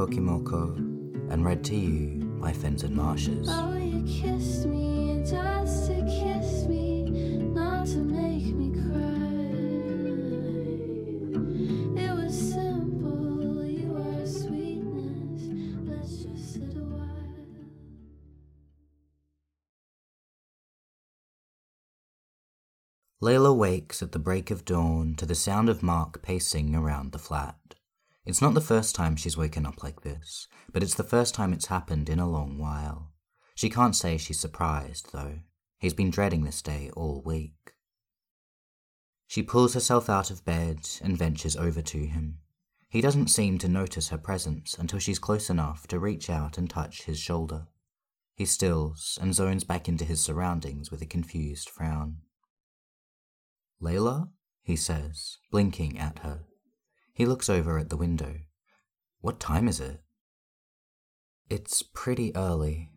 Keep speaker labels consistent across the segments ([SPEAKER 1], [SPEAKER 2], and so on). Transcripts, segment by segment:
[SPEAKER 1] Moon Knight Podfic, written by Pokimoko and read to you by Fenton Marshes.
[SPEAKER 2] Oh, you kissed me just to kiss me, not to make me cry. It was simple, you were sweetness. Let's just sit a while.
[SPEAKER 1] Layla wakes at the break of dawn to the sound of Mark pacing around the flat. It's not the first time she's woken up like this, but it's the first time it's happened in a long while. She can't say she's surprised, though. He's been dreading this day all week. She pulls herself out of bed and ventures over to him. He doesn't seem to notice her presence until she's close enough to reach out and touch his shoulder. He stills and zones back into his surroundings with a confused frown. Layla? he says, blinking at her. He looks over at the window. What time is it? It's pretty early.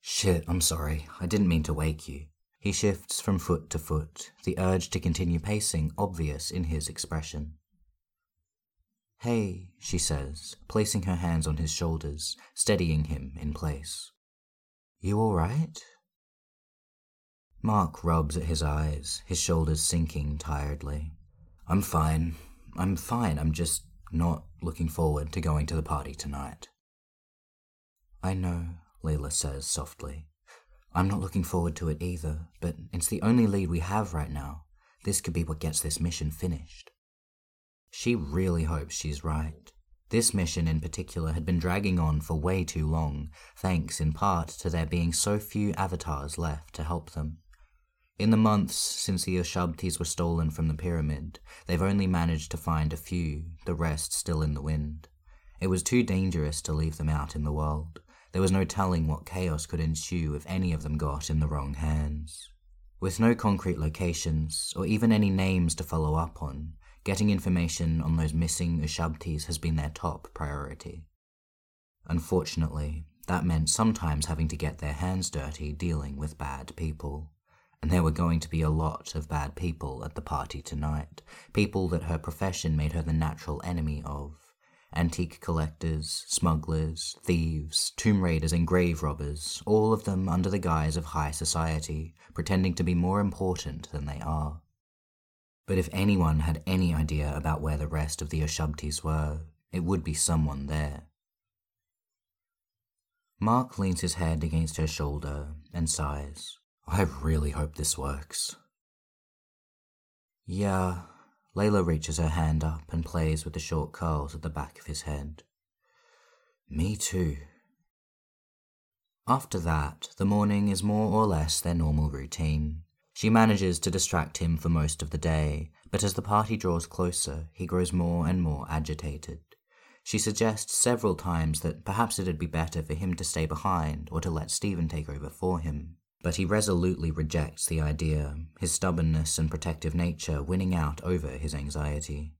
[SPEAKER 1] Shit, I'm sorry. I didn't mean to wake you. He shifts from foot to foot, the urge to continue pacing obvious in his expression. Hey, she says, placing her hands on his shoulders, steadying him in place. You all right? Mark rubs at his eyes, his shoulders sinking tiredly. I'm fine. I'm fine. I'm just not looking forward to going to the party tonight. I know, Layla says softly. I'm not looking forward to it either, but it's the only lead we have right now. This could be what gets this mission finished. She really hopes she's right. This mission in particular had been dragging on for way too long, thanks in part to there being so few avatars left to help them. In the months since the Ushabtis were stolen from the pyramid, they've only managed to find a few, the rest still in the wind. It was too dangerous to leave them out in the world. There was no telling what chaos could ensue if any of them got in the wrong hands. With no concrete locations, or even any names to follow up on, getting information on those missing Ushabtis has been their top priority. Unfortunately, that meant sometimes having to get their hands dirty dealing with bad people. And there were going to be a lot of bad people at the party tonight, people that her profession made her the natural enemy of. Antique collectors, smugglers, thieves, tomb raiders, and grave robbers, all of them under the guise of high society, pretending to be more important than they are. But if anyone had any idea about where the rest of the Ushabtis were, it would be someone there. Mark leans his head against her shoulder and sighs. I really hope this works. Yeah, Layla reaches her hand up and plays with the short curls at the back of his head. Me too. After that, the morning is more or less their normal routine. She manages to distract him for most of the day, but as the party draws closer, he grows more and more agitated. She suggests several times that perhaps it'd be better for him to stay behind or to let Stephen take over for him. But he resolutely rejects the idea, his stubbornness and protective nature winning out over his anxiety.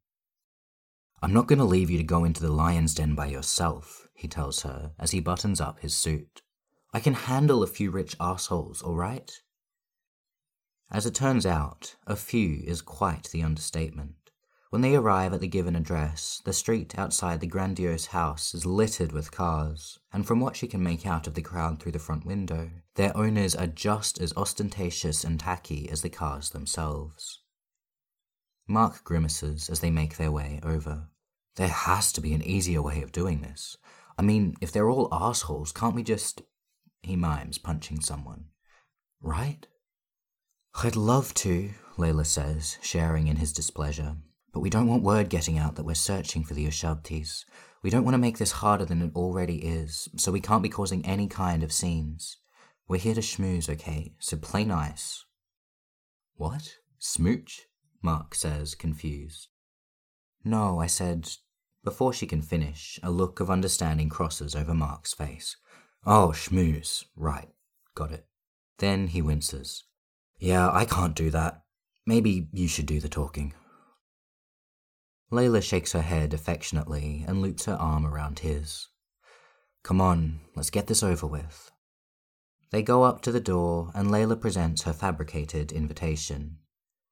[SPEAKER 1] I'm not going to leave you to go into the lion's den by yourself, he tells her as he buttons up his suit. I can handle a few rich assholes, all right? As it turns out, a few is quite the understatement. When they arrive at the given address, the street outside the grandiose house is littered with cars, and from what she can make out of the crowd through the front window, their owners are just as ostentatious and tacky as the cars themselves. Mark grimaces as they make their way over. There has to be an easier way of doing this. I mean, if they're all assholes, can't we just. He mimes, punching someone. Right? I'd love to, Layla says, sharing in his displeasure. But we don't want word getting out that we're searching for the Ushabtis. We don't want to make this harder than it already is, so we can't be causing any kind of scenes. We're here to schmooze, okay? So play nice. What? Smooch? Mark says, confused. No, I said. Before she can finish, a look of understanding crosses over Mark's face. Oh, schmooze. Right. Got it. Then he winces. Yeah, I can't do that. Maybe you should do the talking. Layla shakes her head affectionately and loops her arm around his. Come on, let's get this over with. They go up to the door and Layla presents her fabricated invitation.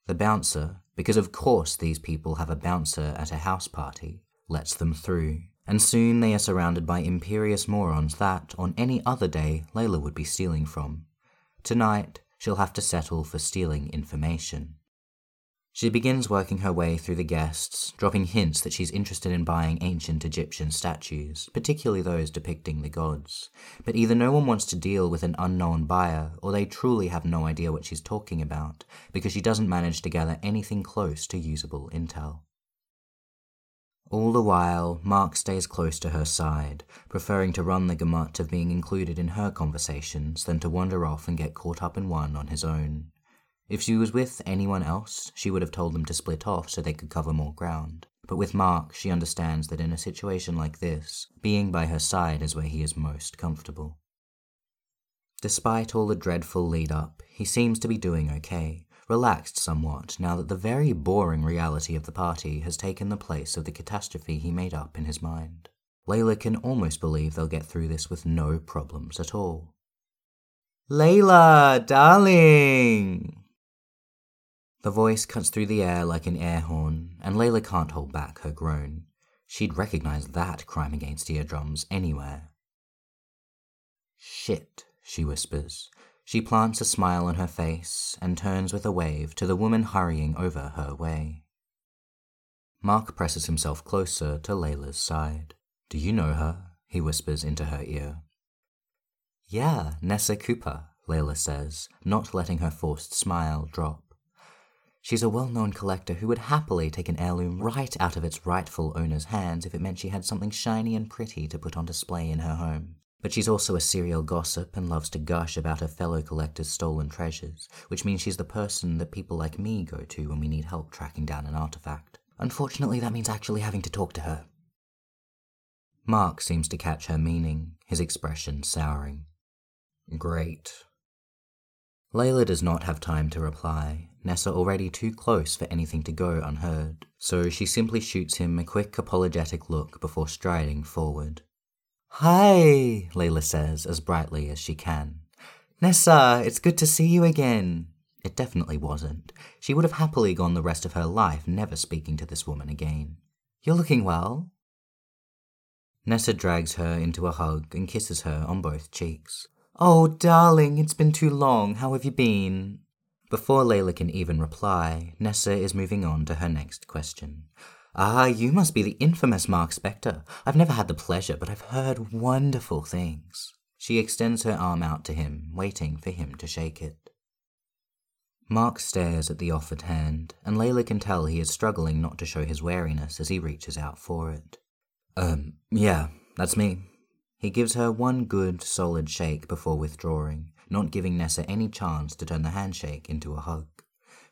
[SPEAKER 1] The bouncer, because of course these people have a bouncer at a house party, lets them through, and soon they are surrounded by imperious morons that, on any other day, Layla would be stealing from. Tonight, she'll have to settle for stealing information. She begins working her way through the guests, dropping hints that she's interested in buying ancient Egyptian statues, particularly those depicting the gods. But either no one wants to deal with an unknown buyer, or they truly have no idea what she's talking about, because she doesn't manage to gather anything close to usable intel. All the while, Mark stays close to her side, preferring to run the gamut of being included in her conversations than to wander off and get caught up in one on his own. If she was with anyone else, she would have told them to split off so they could cover more ground. But with Mark, she understands that in a situation like this, being by her side is where he is most comfortable. Despite all the dreadful lead up, he seems to be doing okay, relaxed somewhat now that the very boring reality of the party has taken the place of the catastrophe he made up in his mind. Layla can almost believe they'll get through this with no problems at all. Layla, darling! The voice cuts through the air like an air horn, and Layla can't hold back her groan. She'd recognize that crime against eardrums anywhere. Shit, she whispers. She plants a smile on her face and turns with a wave to the woman hurrying over her way. Mark presses himself closer to Layla's side. Do you know her? he whispers into her ear. Yeah, Nessa Cooper, Layla says, not letting her forced smile drop. She's a well known collector who would happily take an heirloom right out of its rightful owner's hands if it meant she had something shiny and pretty to put on display in her home. But she's also a serial gossip and loves to gush about her fellow collectors' stolen treasures, which means she's the person that people like me go to when we need help tracking down an artifact. Unfortunately, that means actually having to talk to her. Mark seems to catch her meaning, his expression souring. Great. Layla does not have time to reply, Nessa already too close for anything to go unheard, so she simply shoots him a quick apologetic look before striding forward. Hi, Layla says as brightly as she can. Nessa, it's good to see you again. It definitely wasn't. She would have happily gone the rest of her life never speaking to this woman again. You're looking well. Nessa drags her into a hug and kisses her on both cheeks. Oh, darling, it's been too long. How have you been? Before Layla can even reply, Nessa is moving on to her next question. Ah, you must be the infamous Mark Spector. I've never had the pleasure, but I've heard wonderful things. She extends her arm out to him, waiting for him to shake it. Mark stares at the offered hand, and Layla can tell he is struggling not to show his wariness as he reaches out for it. Um, yeah, that's me. He gives her one good, solid shake before withdrawing, not giving Nessa any chance to turn the handshake into a hug.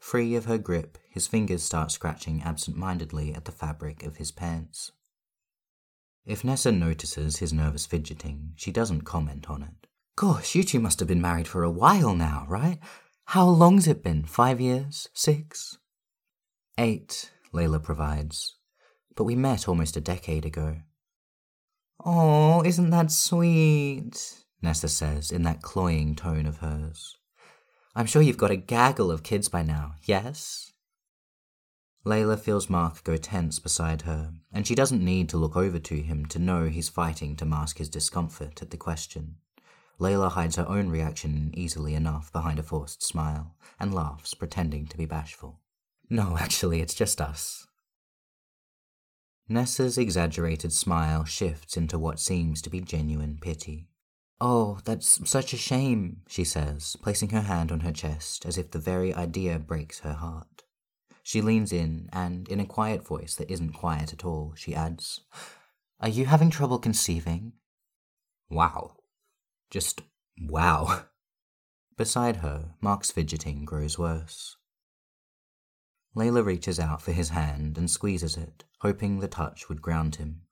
[SPEAKER 1] Free of her grip, his fingers start scratching absent mindedly at the fabric of his pants. If Nessa notices his nervous fidgeting, she doesn't comment on it. Gosh, you two must have been married for a while now, right? How long's it been? Five years? Six? Eight, Layla provides. But we met almost a decade ago. Oh, isn't that sweet? Nessa says in that cloying tone of hers. I'm sure you've got a gaggle of kids by now, yes? Layla feels Mark go tense beside her, and she doesn't need to look over to him to know he's fighting to mask his discomfort at the question. Layla hides her own reaction easily enough behind a forced smile and laughs, pretending to be bashful. No, actually, it's just us. Nessa's exaggerated smile shifts into what seems to be genuine pity. Oh, that's such a shame, she says, placing her hand on her chest as if the very idea breaks her heart. She leans in, and in a quiet voice that isn't quiet at all, she adds, Are you having trouble conceiving? Wow. Just wow. Beside her, Mark's fidgeting grows worse. Layla reaches out for his hand and squeezes it, hoping the touch would ground him.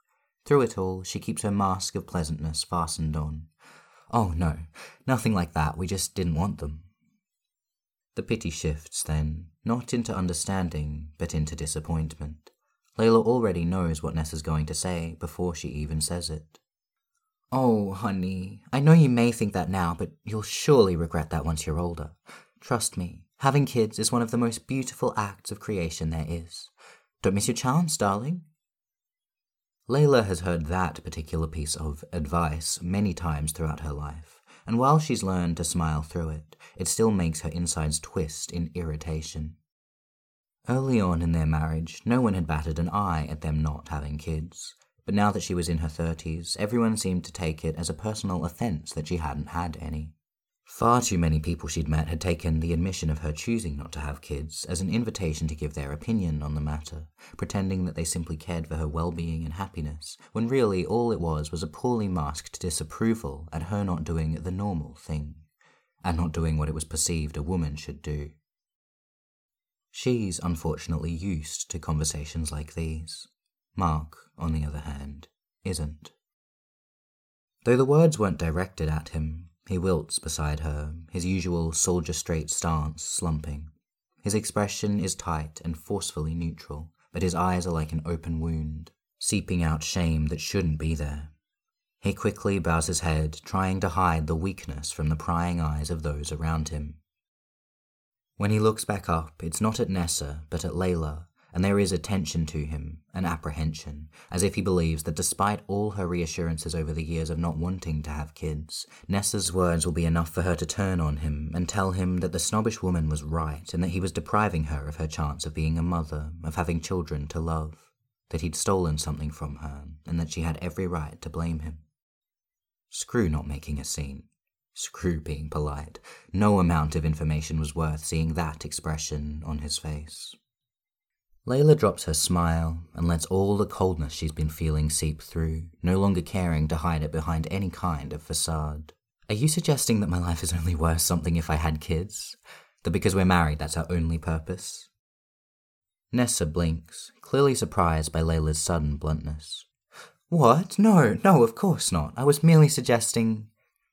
[SPEAKER 1] Through it all, she keeps her mask of pleasantness fastened on. Oh, no, nothing like that, we just didn't want them. The pity shifts, then, not into understanding, but into disappointment. Layla already knows what Nessa's going to say before she even says it. Oh, honey, I know you may think that now, but you'll surely regret that once you're older. Trust me, Having kids is one of the most beautiful acts of creation there is. Don't miss your chance, darling. Layla has heard that particular piece of advice many times throughout her life, and while she's learned to smile through it, it still makes her insides twist in irritation. Early on in their marriage, no one had batted an eye at them not having kids, but now that she was in her thirties, everyone seemed to take it as a personal offence that she hadn't had any. Far too many people she'd met had taken the admission of her choosing not to have kids as an invitation to give their opinion on the matter, pretending that they simply cared for her well being and happiness, when really all it was was a poorly masked disapproval at her not doing the normal thing, and not doing what it was perceived a woman should do. She's unfortunately used to conversations like these. Mark, on the other hand, isn't. Though the words weren't directed at him, he wilts beside her, his usual soldier straight stance slumping. His expression is tight and forcefully neutral, but his eyes are like an open wound, seeping out shame that shouldn't be there. He quickly bows his head, trying to hide the weakness from the prying eyes of those around him. When he looks back up, it's not at Nessa, but at Layla, and there is a tension to him, an apprehension, as if he believes that despite all her reassurances over the years of not wanting to have kids, Nessa's words will be enough for her to turn on him and tell him that the snobbish woman was right and that he was depriving her of her chance of being a mother, of having children to love, that he'd stolen something from her, and that she had every right to blame him. Screw not making a scene. Screw being polite. No amount of information was worth seeing that expression on his face. Layla drops her smile and lets all the coldness she's been feeling seep through, no longer caring to hide it behind any kind of facade. Are you suggesting that my life is only worth something if I had kids? That because we're married, that's our only purpose? Nessa blinks, clearly surprised by Layla's sudden bluntness. What? No, no, of course not. I was merely suggesting.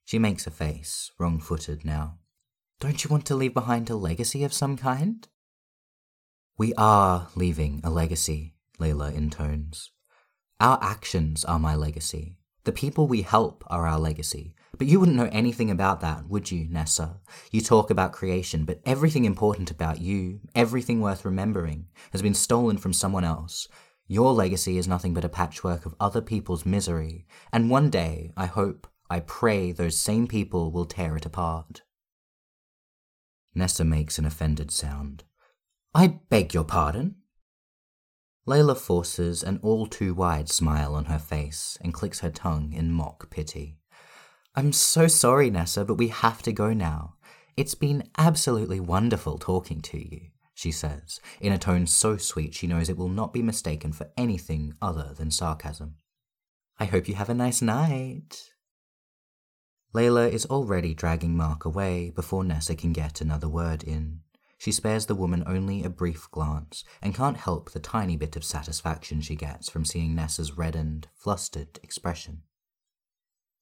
[SPEAKER 1] She makes a face, wrong footed now. Don't you want to leave behind a legacy of some kind? We are leaving a legacy, Layla intones. Our actions are my legacy. The people we help are our legacy. But you wouldn't know anything about that, would you, Nessa? You talk about creation, but everything important about you, everything worth remembering, has been stolen from someone else. Your legacy is nothing but a patchwork of other people's misery, and one day, I hope, I pray those same people will tear it apart. Nessa makes an offended sound. I beg your pardon? Layla forces an all too wide smile on her face and clicks her tongue in mock pity. I'm so sorry, Nessa, but we have to go now. It's been absolutely wonderful talking to you, she says, in a tone so sweet she knows it will not be mistaken for anything other than sarcasm. I hope you have a nice night. Layla is already dragging Mark away before Nessa can get another word in. She spares the woman only a brief glance and can't help the tiny bit of satisfaction she gets from seeing Nessa's reddened, flustered expression.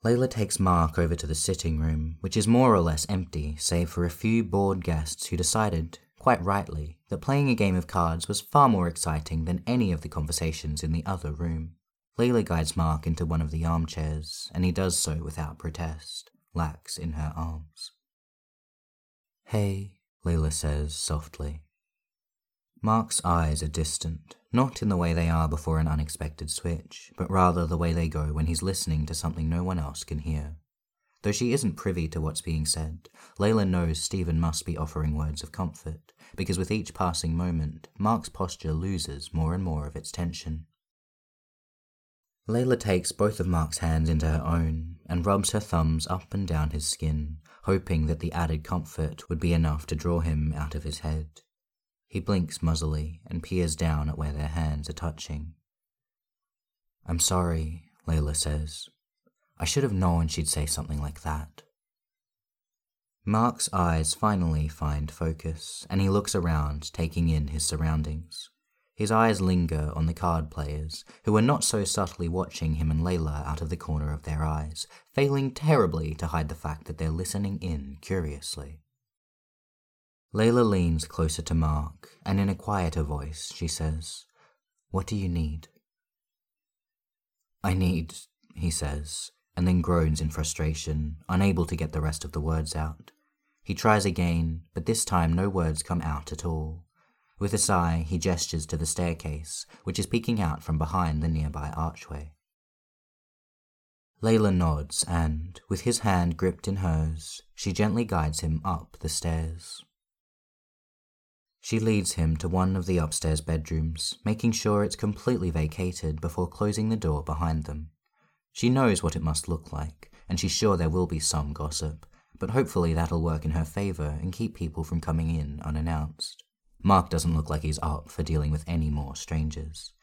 [SPEAKER 1] Layla takes Mark over to the sitting room, which is more or less empty, save for a few bored guests who decided, quite rightly, that playing a game of cards was far more exciting than any of the conversations in the other room. Layla guides Mark into one of the armchairs, and he does so without protest, lax in her arms. Hey, Layla says softly. Mark's eyes are distant, not in the way they are before an unexpected switch, but rather the way they go when he's listening to something no one else can hear. Though she isn't privy to what's being said, Layla knows Stephen must be offering words of comfort, because with each passing moment, Mark's posture loses more and more of its tension. Layla takes both of Mark's hands into her own and rubs her thumbs up and down his skin, hoping that the added comfort would be enough to draw him out of his head. He blinks muzzily and peers down at where their hands are touching. I'm sorry, Layla says. I should have known she'd say something like that. Mark's eyes finally find focus, and he looks around, taking in his surroundings. His eyes linger on the card players, who are not so subtly watching him and Layla out of the corner of their eyes, failing terribly to hide the fact that they're listening in curiously. Layla leans closer to Mark, and in a quieter voice, she says, What do you need? I need, he says, and then groans in frustration, unable to get the rest of the words out. He tries again, but this time no words come out at all. With a sigh, he gestures to the staircase, which is peeking out from behind the nearby archway. Layla nods and, with his hand gripped in hers, she gently guides him up the stairs. She leads him to one of the upstairs bedrooms, making sure it's completely vacated before closing the door behind them. She knows what it must look like, and she's sure there will be some gossip, but hopefully that'll work in her favor and keep people from coming in unannounced. Mark doesn't look like he's up for dealing with any more strangers.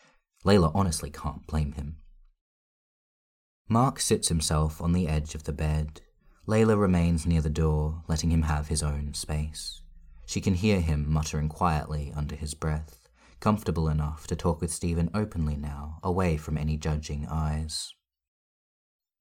[SPEAKER 1] Layla honestly can't blame him. Mark sits himself on the edge of the bed. Layla remains near the door, letting him have his own space. She can hear him muttering quietly under his breath, comfortable enough to talk with Stephen openly now, away from any judging eyes.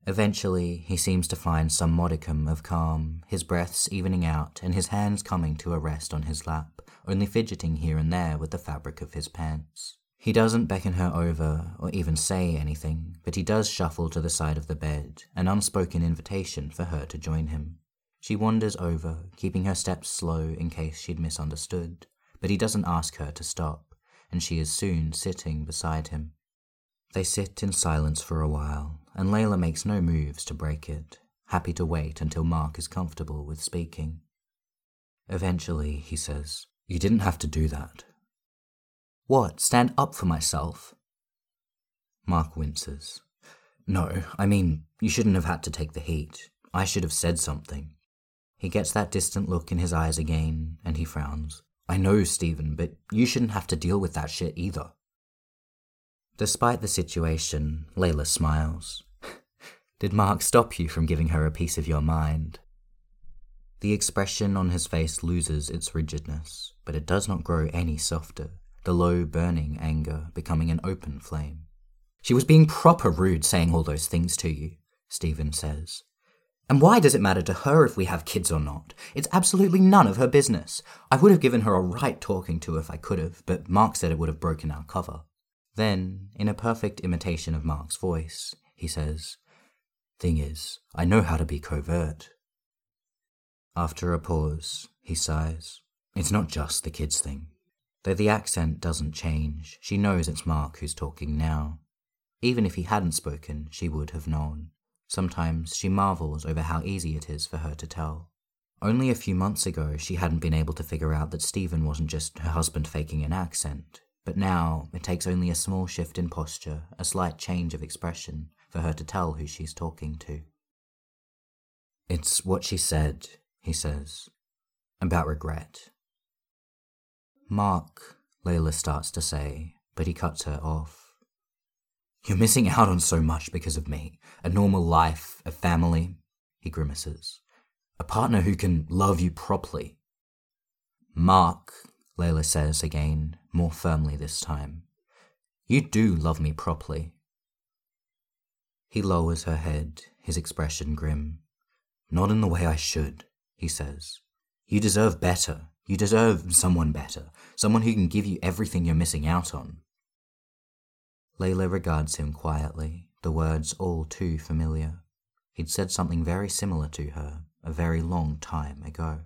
[SPEAKER 1] Eventually, he seems to find some modicum of calm, his breaths evening out and his hands coming to a rest on his lap, only fidgeting here and there with the fabric of his pants. He doesn't beckon her over or even say anything, but he does shuffle to the side of the bed, an unspoken invitation for her to join him. She wanders over, keeping her steps slow in case she'd misunderstood, but he doesn't ask her to stop, and she is soon sitting beside him. They sit in silence for a while, and Layla makes no moves to break it, happy to wait until Mark is comfortable with speaking. Eventually, he says, You didn't have to do that. What, stand up for myself? Mark winces. No, I mean, you shouldn't have had to take the heat. I should have said something. He gets that distant look in his eyes again, and he frowns. I know, Stephen, but you shouldn't have to deal with that shit either. Despite the situation, Layla smiles. Did Mark stop you from giving her a piece of your mind? The expression on his face loses its rigidness, but it does not grow any softer, the low, burning anger becoming an open flame. She was being proper rude saying all those things to you, Stephen says. And why does it matter to her if we have kids or not? It's absolutely none of her business. I would have given her a right talking to if I could have, but Mark said it would have broken our cover. Then, in a perfect imitation of Mark's voice, he says, Thing is, I know how to be covert. After a pause, he sighs. It's not just the kids thing. Though the accent doesn't change, she knows it's Mark who's talking now. Even if he hadn't spoken, she would have known. Sometimes she marvels over how easy it is for her to tell. Only a few months ago, she hadn't been able to figure out that Stephen wasn't just her husband faking an accent, but now it takes only a small shift in posture, a slight change of expression, for her to tell who she's talking to. It's what she said, he says, about regret. Mark, Layla starts to say, but he cuts her off. You're missing out on so much because of me. A normal life, a family, he grimaces. A partner who can love you properly. Mark, Layla says again, more firmly this time. You do love me properly. He lowers her head, his expression grim. Not in the way I should, he says. You deserve better. You deserve someone better. Someone who can give you everything you're missing out on. Layla regards him quietly, the words all too familiar. He'd said something very similar to her a very long time ago.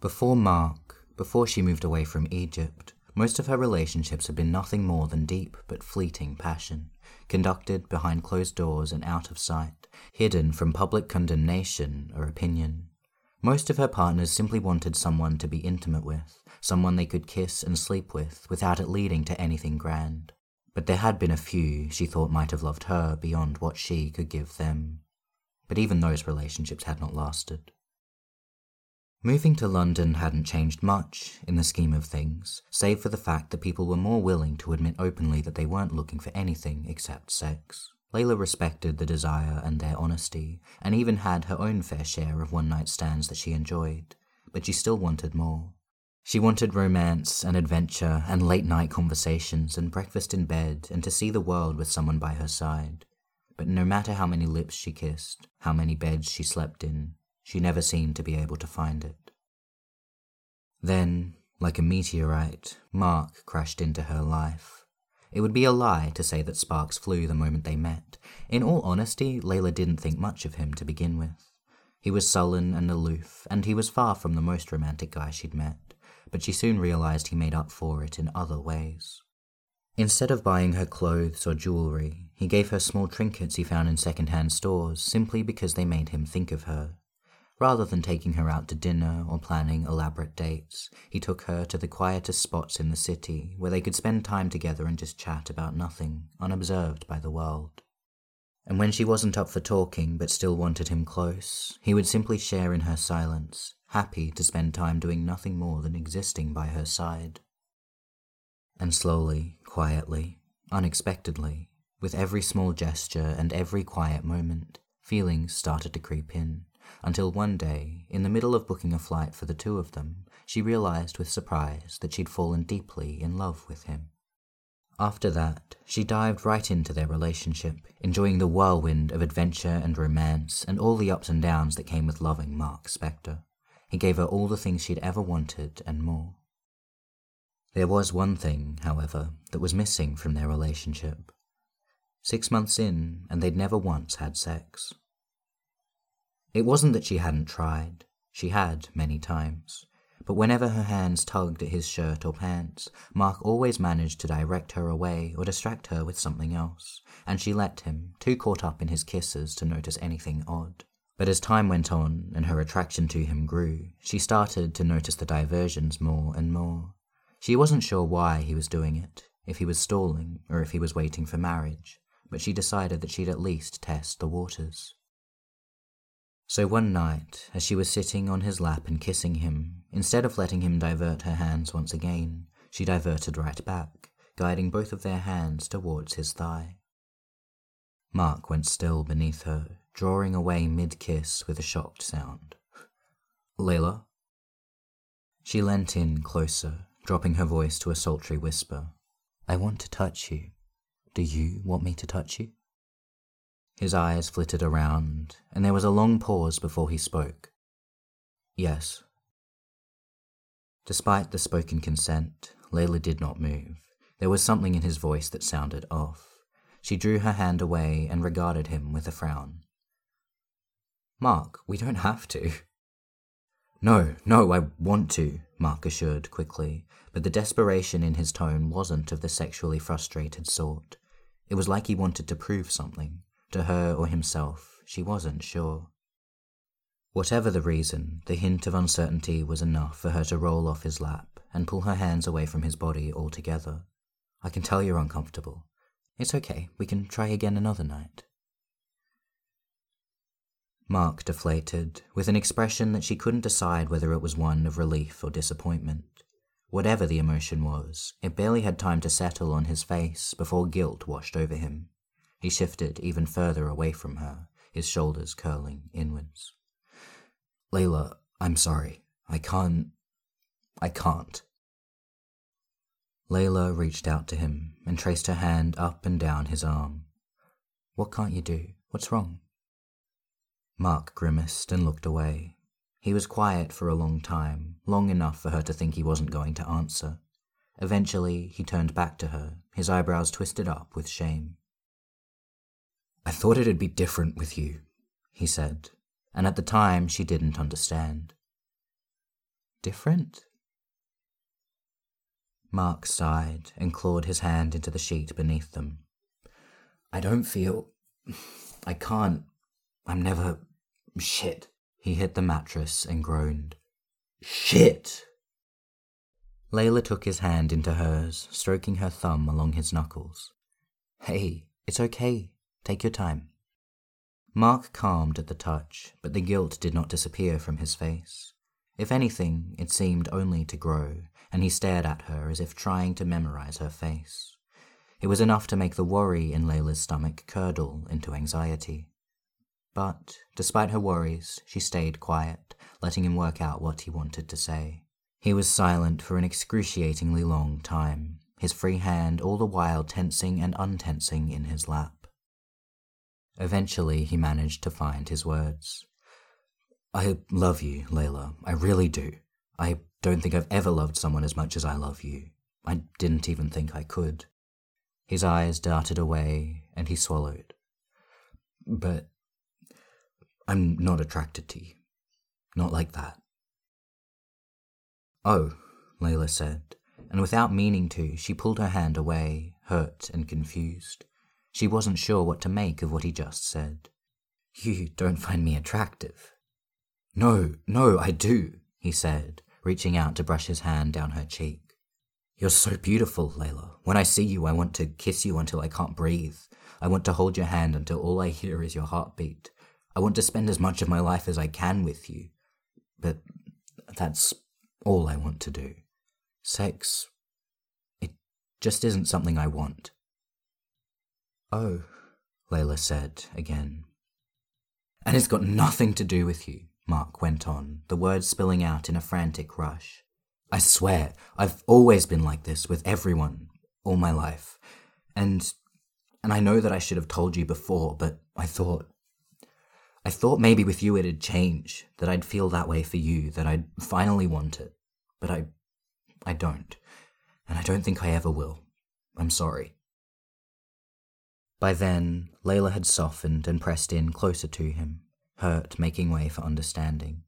[SPEAKER 1] Before Mark, before she moved away from Egypt, most of her relationships had been nothing more than deep but fleeting passion, conducted behind closed doors and out of sight, hidden from public condemnation or opinion. Most of her partners simply wanted someone to be intimate with, someone they could kiss and sleep with without it leading to anything grand but there had been a few she thought might have loved her beyond what she could give them. But even those relationships had not lasted. Moving to London hadn't changed much in the scheme of things, save for the fact that people were more willing to admit openly that they weren't looking for anything except sex. Layla respected the desire and their honesty, and even had her own fair share of one night stands that she enjoyed, but she still wanted more. She wanted romance and adventure and late night conversations and breakfast in bed and to see the world with someone by her side. But no matter how many lips she kissed, how many beds she slept in, she never seemed to be able to find it. Then, like a meteorite, Mark crashed into her life. It would be a lie to say that sparks flew the moment they met. In all honesty, Layla didn't think much of him to begin with. He was sullen and aloof, and he was far from the most romantic guy she'd met, but she soon realized he made up for it in other ways. Instead of buying her clothes or jewelry, he gave her small trinkets he found in second-hand stores simply because they made him think of her. Rather than taking her out to dinner or planning elaborate dates, he took her to the quietest spots in the city where they could spend time together and just chat about nothing, unobserved by the world. And when she wasn't up for talking but still wanted him close, he would simply share in her silence, happy to spend time doing nothing more than existing by her side. And slowly, quietly, unexpectedly, with every small gesture and every quiet moment, feelings started to creep in, until one day, in the middle of booking a flight for the two of them, she realized with surprise that she'd fallen deeply in love with him. After that, she dived right into their relationship, enjoying the whirlwind of adventure and romance and all the ups and downs that came with loving Mark Spector. He gave her all the things she'd ever wanted and more. There was one thing, however, that was missing from their relationship. Six months in, and they'd never once had sex. It wasn't that she hadn't tried. She had many times. But whenever her hands tugged at his shirt or pants, Mark always managed to direct her away or distract her with something else, and she let him, too caught up in his kisses to notice anything odd. But as time went on and her attraction to him grew, she started to notice the diversions more and more. She wasn't sure why he was doing it, if he was stalling or if he was waiting for marriage, but she decided that she'd at least test the waters. So one night, as she was sitting on his lap and kissing him, instead of letting him divert her hands once again, she diverted right back, guiding both of their hands towards his thigh. Mark went still beneath her, drawing away mid kiss with a shocked sound. Layla? She leant in closer, dropping her voice to a sultry whisper. I want to touch you. Do you want me to touch you? His eyes flitted around, and there was a long pause before he spoke. Yes. Despite the spoken consent, Layla did not move. There was something in his voice that sounded off. She drew her hand away and regarded him with a frown. Mark, we don't have to. No, no, I want to, Mark assured quickly, but the desperation in his tone wasn't of the sexually frustrated sort. It was like he wanted to prove something to her or himself, she wasn't sure. Whatever the reason, the hint of uncertainty was enough for her to roll off his lap and pull her hands away from his body altogether. I can tell you're uncomfortable. It's okay, we can try again another night. Mark deflated, with an expression that she couldn't decide whether it was one of relief or disappointment. Whatever the emotion was, it barely had time to settle on his face before guilt washed over him. He shifted even further away from her, his shoulders curling inwards. Layla, I'm sorry. I can't. I can't. Layla reached out to him and traced her hand up and down his arm. What can't you do? What's wrong? Mark grimaced and looked away. He was quiet for a long time, long enough for her to think he wasn't going to answer. Eventually, he turned back to her, his eyebrows twisted up with shame. I thought it'd be different with you, he said, and at the time she didn't understand. Different? Mark sighed and clawed his hand into the sheet beneath them. I don't feel. I can't. I'm never. Shit. He hit the mattress and groaned. Shit! Layla took his hand into hers, stroking her thumb along his knuckles. Hey, it's okay. Take your time. Mark calmed at the touch, but the guilt did not disappear from his face. If anything, it seemed only to grow, and he stared at her as if trying to memorize her face. It was enough to make the worry in Layla's stomach curdle into anxiety. But, despite her worries, she stayed quiet, letting him work out what he wanted to say. He was silent for an excruciatingly long time, his free hand all the while tensing and untensing in his lap. Eventually, he managed to find his words. I love you, Layla. I really do. I don't think I've ever loved someone as much as I love you. I didn't even think I could. His eyes darted away, and he swallowed. But I'm not attracted to you. Not like that. Oh, Layla said, and without meaning to, she pulled her hand away, hurt and confused. She wasn't sure what to make of what he just said. You don't find me attractive. No, no, I do, he said, reaching out to brush his hand down her cheek. You're so beautiful, Layla. When I see you, I want to kiss you until I can't breathe. I want to hold your hand until all I hear is your heartbeat. I want to spend as much of my life as I can with you. But that's all I want to do. Sex, it just isn't something I want. Oh, Layla said again. And it's got nothing to do with you, Mark went on, the words spilling out in a frantic rush. I swear, I've always been like this with everyone, all my life. And and I know that I should have told you before, but I thought I thought maybe with you it'd change, that I'd feel that way for you, that I'd finally want it. But I I don't. And I don't think I ever will. I'm sorry. By then, Layla had softened and pressed in closer to him, hurt making way for understanding.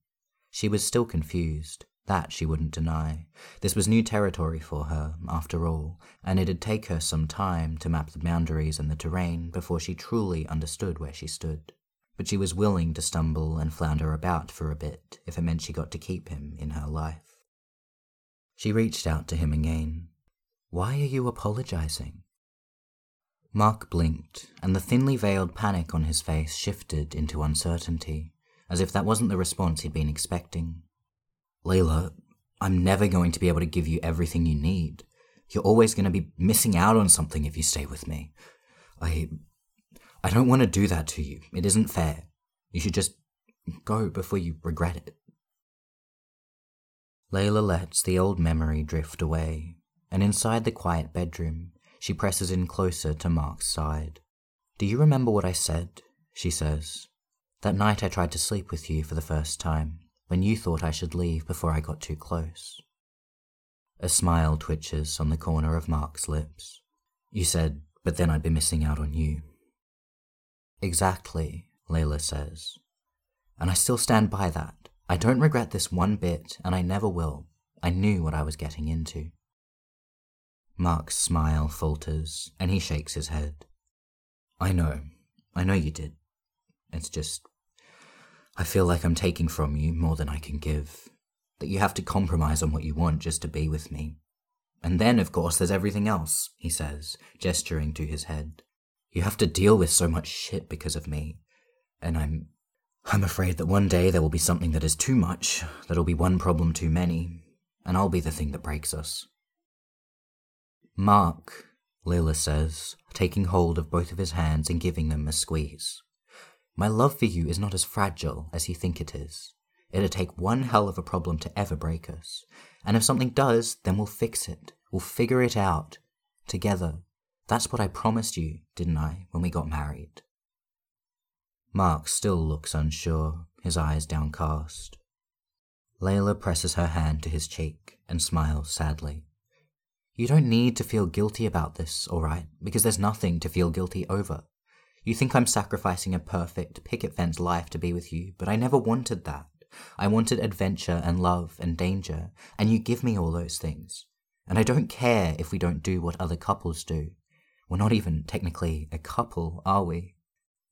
[SPEAKER 1] She was still confused, that she wouldn't deny. This was new territory for her, after all, and it'd take her some time to map the boundaries and the terrain before she truly understood where she stood. But she was willing to stumble and flounder about for a bit if it meant she got to keep him in her life. She reached out to him again. Why are you apologizing? Mark blinked, and the thinly veiled panic on his face shifted into uncertainty, as if that wasn't the response he'd been expecting. Layla, I'm never going to be able to give you everything you need. You're always going to be missing out on something if you stay with me. I. I don't want to do that to you. It isn't fair. You should just go before you regret it. Layla lets the old memory drift away, and inside the quiet bedroom, she presses in closer to Mark's side. Do you remember what I said? She says. That night I tried to sleep with you for the first time, when you thought I should leave before I got too close. A smile twitches on the corner of Mark's lips. You said, but then I'd be missing out on you. Exactly, Layla says. And I still stand by that. I don't regret this one bit, and I never will. I knew what I was getting into. Mark's smile falters, and he shakes his head. I know. I know you did. It's just. I feel like I'm taking from you more than I can give. That you have to compromise on what you want just to be with me. And then, of course, there's everything else, he says, gesturing to his head. You have to deal with so much shit because of me. And I'm. I'm afraid that one day there will be something that is too much, that'll be one problem too many, and I'll be the thing that breaks us. Mark, Layla says, taking hold of both of his hands and giving them a squeeze. My love for you is not as fragile as you think it is. It'd take one hell of a problem to ever break us. And if something does, then we'll fix it. We'll figure it out. Together. That's what I promised you, didn't I, when we got married? Mark still looks unsure, his eyes downcast. Layla presses her hand to his cheek and smiles sadly. You don't need to feel guilty about this, alright? Because there's nothing to feel guilty over. You think I'm sacrificing a perfect picket fence life to be with you, but I never wanted that. I wanted adventure and love and danger, and you give me all those things. And I don't care if we don't do what other couples do. We're not even technically a couple, are we?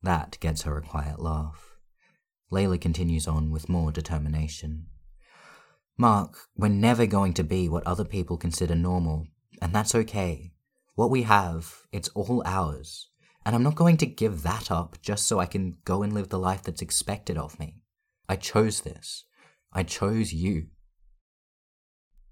[SPEAKER 1] That gets her a quiet laugh. Layla continues on with more determination. Mark, we're never going to be what other people consider normal, and that's okay. What we have, it's all ours. And I'm not going to give that up just so I can go and live the life that's expected of me. I chose this. I chose you.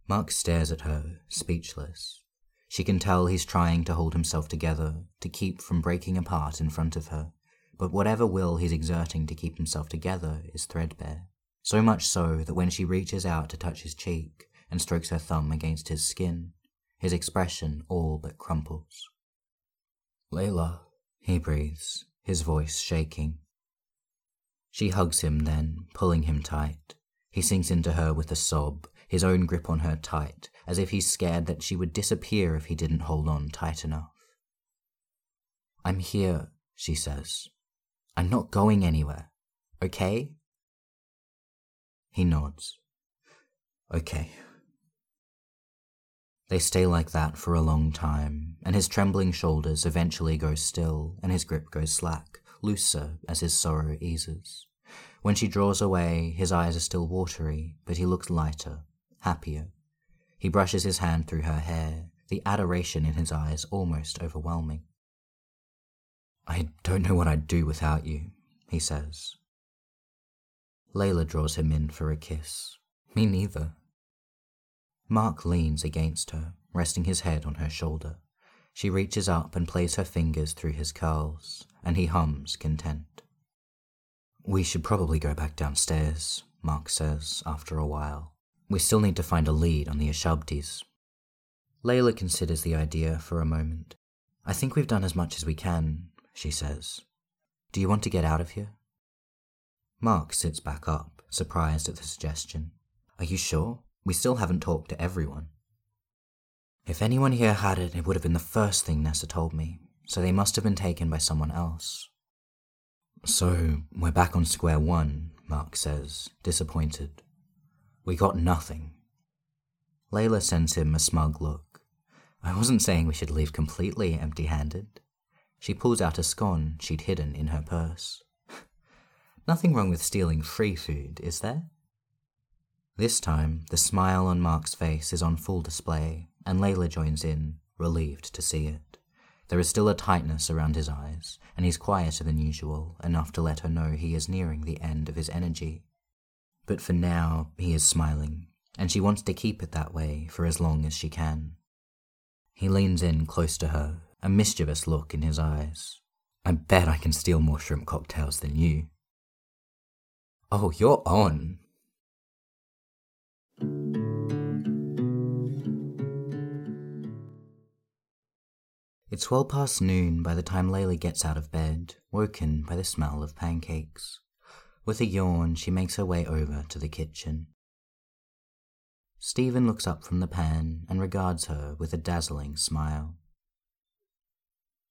[SPEAKER 1] Mark stares at her, speechless. She can tell he's trying to hold himself together, to keep from breaking apart in front of her, but whatever will he's exerting to keep himself together is threadbare. So much so that when she reaches out to touch his cheek and strokes her thumb against his skin, his expression all but crumples. Layla, he breathes, his voice shaking. She hugs him then, pulling him tight. He sinks into her with a sob, his own grip on her tight, as if he's scared that she would disappear if he didn't hold on tight enough. I'm here, she says. I'm not going anywhere. Okay? He nods. Okay. They stay like that for a long time, and his trembling shoulders eventually go still and his grip goes slack, looser as his sorrow eases. When she draws away, his eyes are still watery, but he looks lighter, happier. He brushes his hand through her hair, the adoration in his eyes almost overwhelming. I don't know what I'd do without you, he says. Layla draws him in for a kiss. Me neither. Mark leans against her, resting his head on her shoulder. She reaches up and plays her fingers through his curls, and he hums content. We should probably go back downstairs, Mark says after a while. We still need to find a lead on the Ushabtis. Layla considers the idea for a moment. I think we've done as much as we can, she says. Do you want to get out of here? Mark sits back up, surprised at the suggestion. Are you sure? We still haven't talked to everyone. If anyone here had it, it would have been the first thing Nessa told me, so they must have been taken by someone else. So, we're back on square one, Mark says, disappointed. We got nothing. Layla sends him a smug look. I wasn't saying we should leave completely empty handed. She pulls out a scone she'd hidden in her purse. Nothing wrong with stealing free food, is there? This time, the smile on Mark's face is on full display, and Layla joins in, relieved to see it. There is still a tightness around his eyes, and he's quieter than usual, enough to let her know he is nearing the end of his energy. But for now, he is smiling, and she wants to keep it that way for as long as she can. He leans in close to her, a mischievous look in his eyes. I bet I can steal more shrimp cocktails than you. Oh, you're on, It's well past noon by the time Layla gets out of bed, woken by the smell of pancakes. With a yawn, she makes her way over to the kitchen. Stephen looks up from the pan and regards her with a dazzling smile.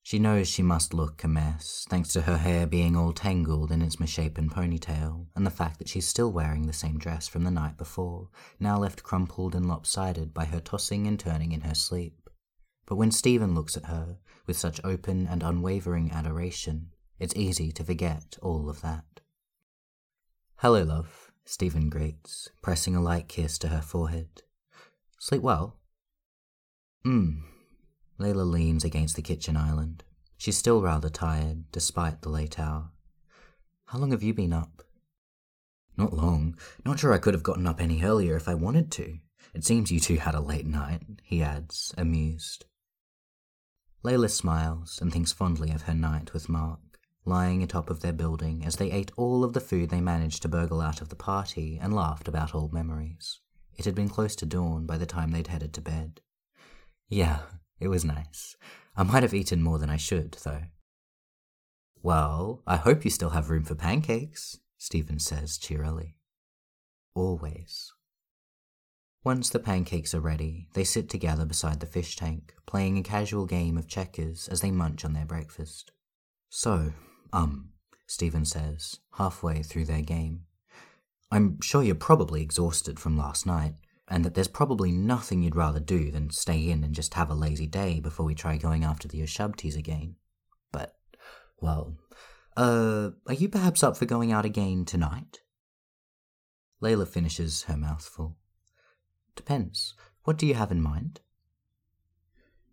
[SPEAKER 1] She knows she must look a mess, thanks to her hair being all tangled in its misshapen ponytail, and the fact that she's still wearing the same dress from the night before, now left crumpled and lopsided by her tossing and turning in her sleep. But when Stephen looks at her with such open and unwavering adoration, it's easy to forget all of that. Hello, love, Stephen greets, pressing a light kiss to her forehead. Sleep well? Hmm. Layla leans against the kitchen island. She's still rather tired, despite the late hour. How long have you been up? Not long. Not sure I could have gotten up any earlier if I wanted to. It seems you two had a late night, he adds, amused. Layla smiles and thinks fondly of her night with Mark, lying atop of their building as they ate all of the food they managed to burgle out of the party and laughed about old memories. It had been close to dawn by the time they'd headed to bed. Yeah, it was nice. I might have eaten more than I should, though. Well, I hope you still have room for pancakes, Stephen says cheerily. Always. Once the pancakes are ready, they sit together beside the fish tank, playing a casual game of checkers as they munch on their breakfast. So, um, Stephen says, halfway through their game. I'm sure you're probably exhausted from last night, and that there's probably nothing you'd rather do than stay in and just have a lazy day before we try going after the Ushabtis again. But, well, uh, are you perhaps up for going out again tonight? Layla finishes her mouthful. Depends. What do you have in mind?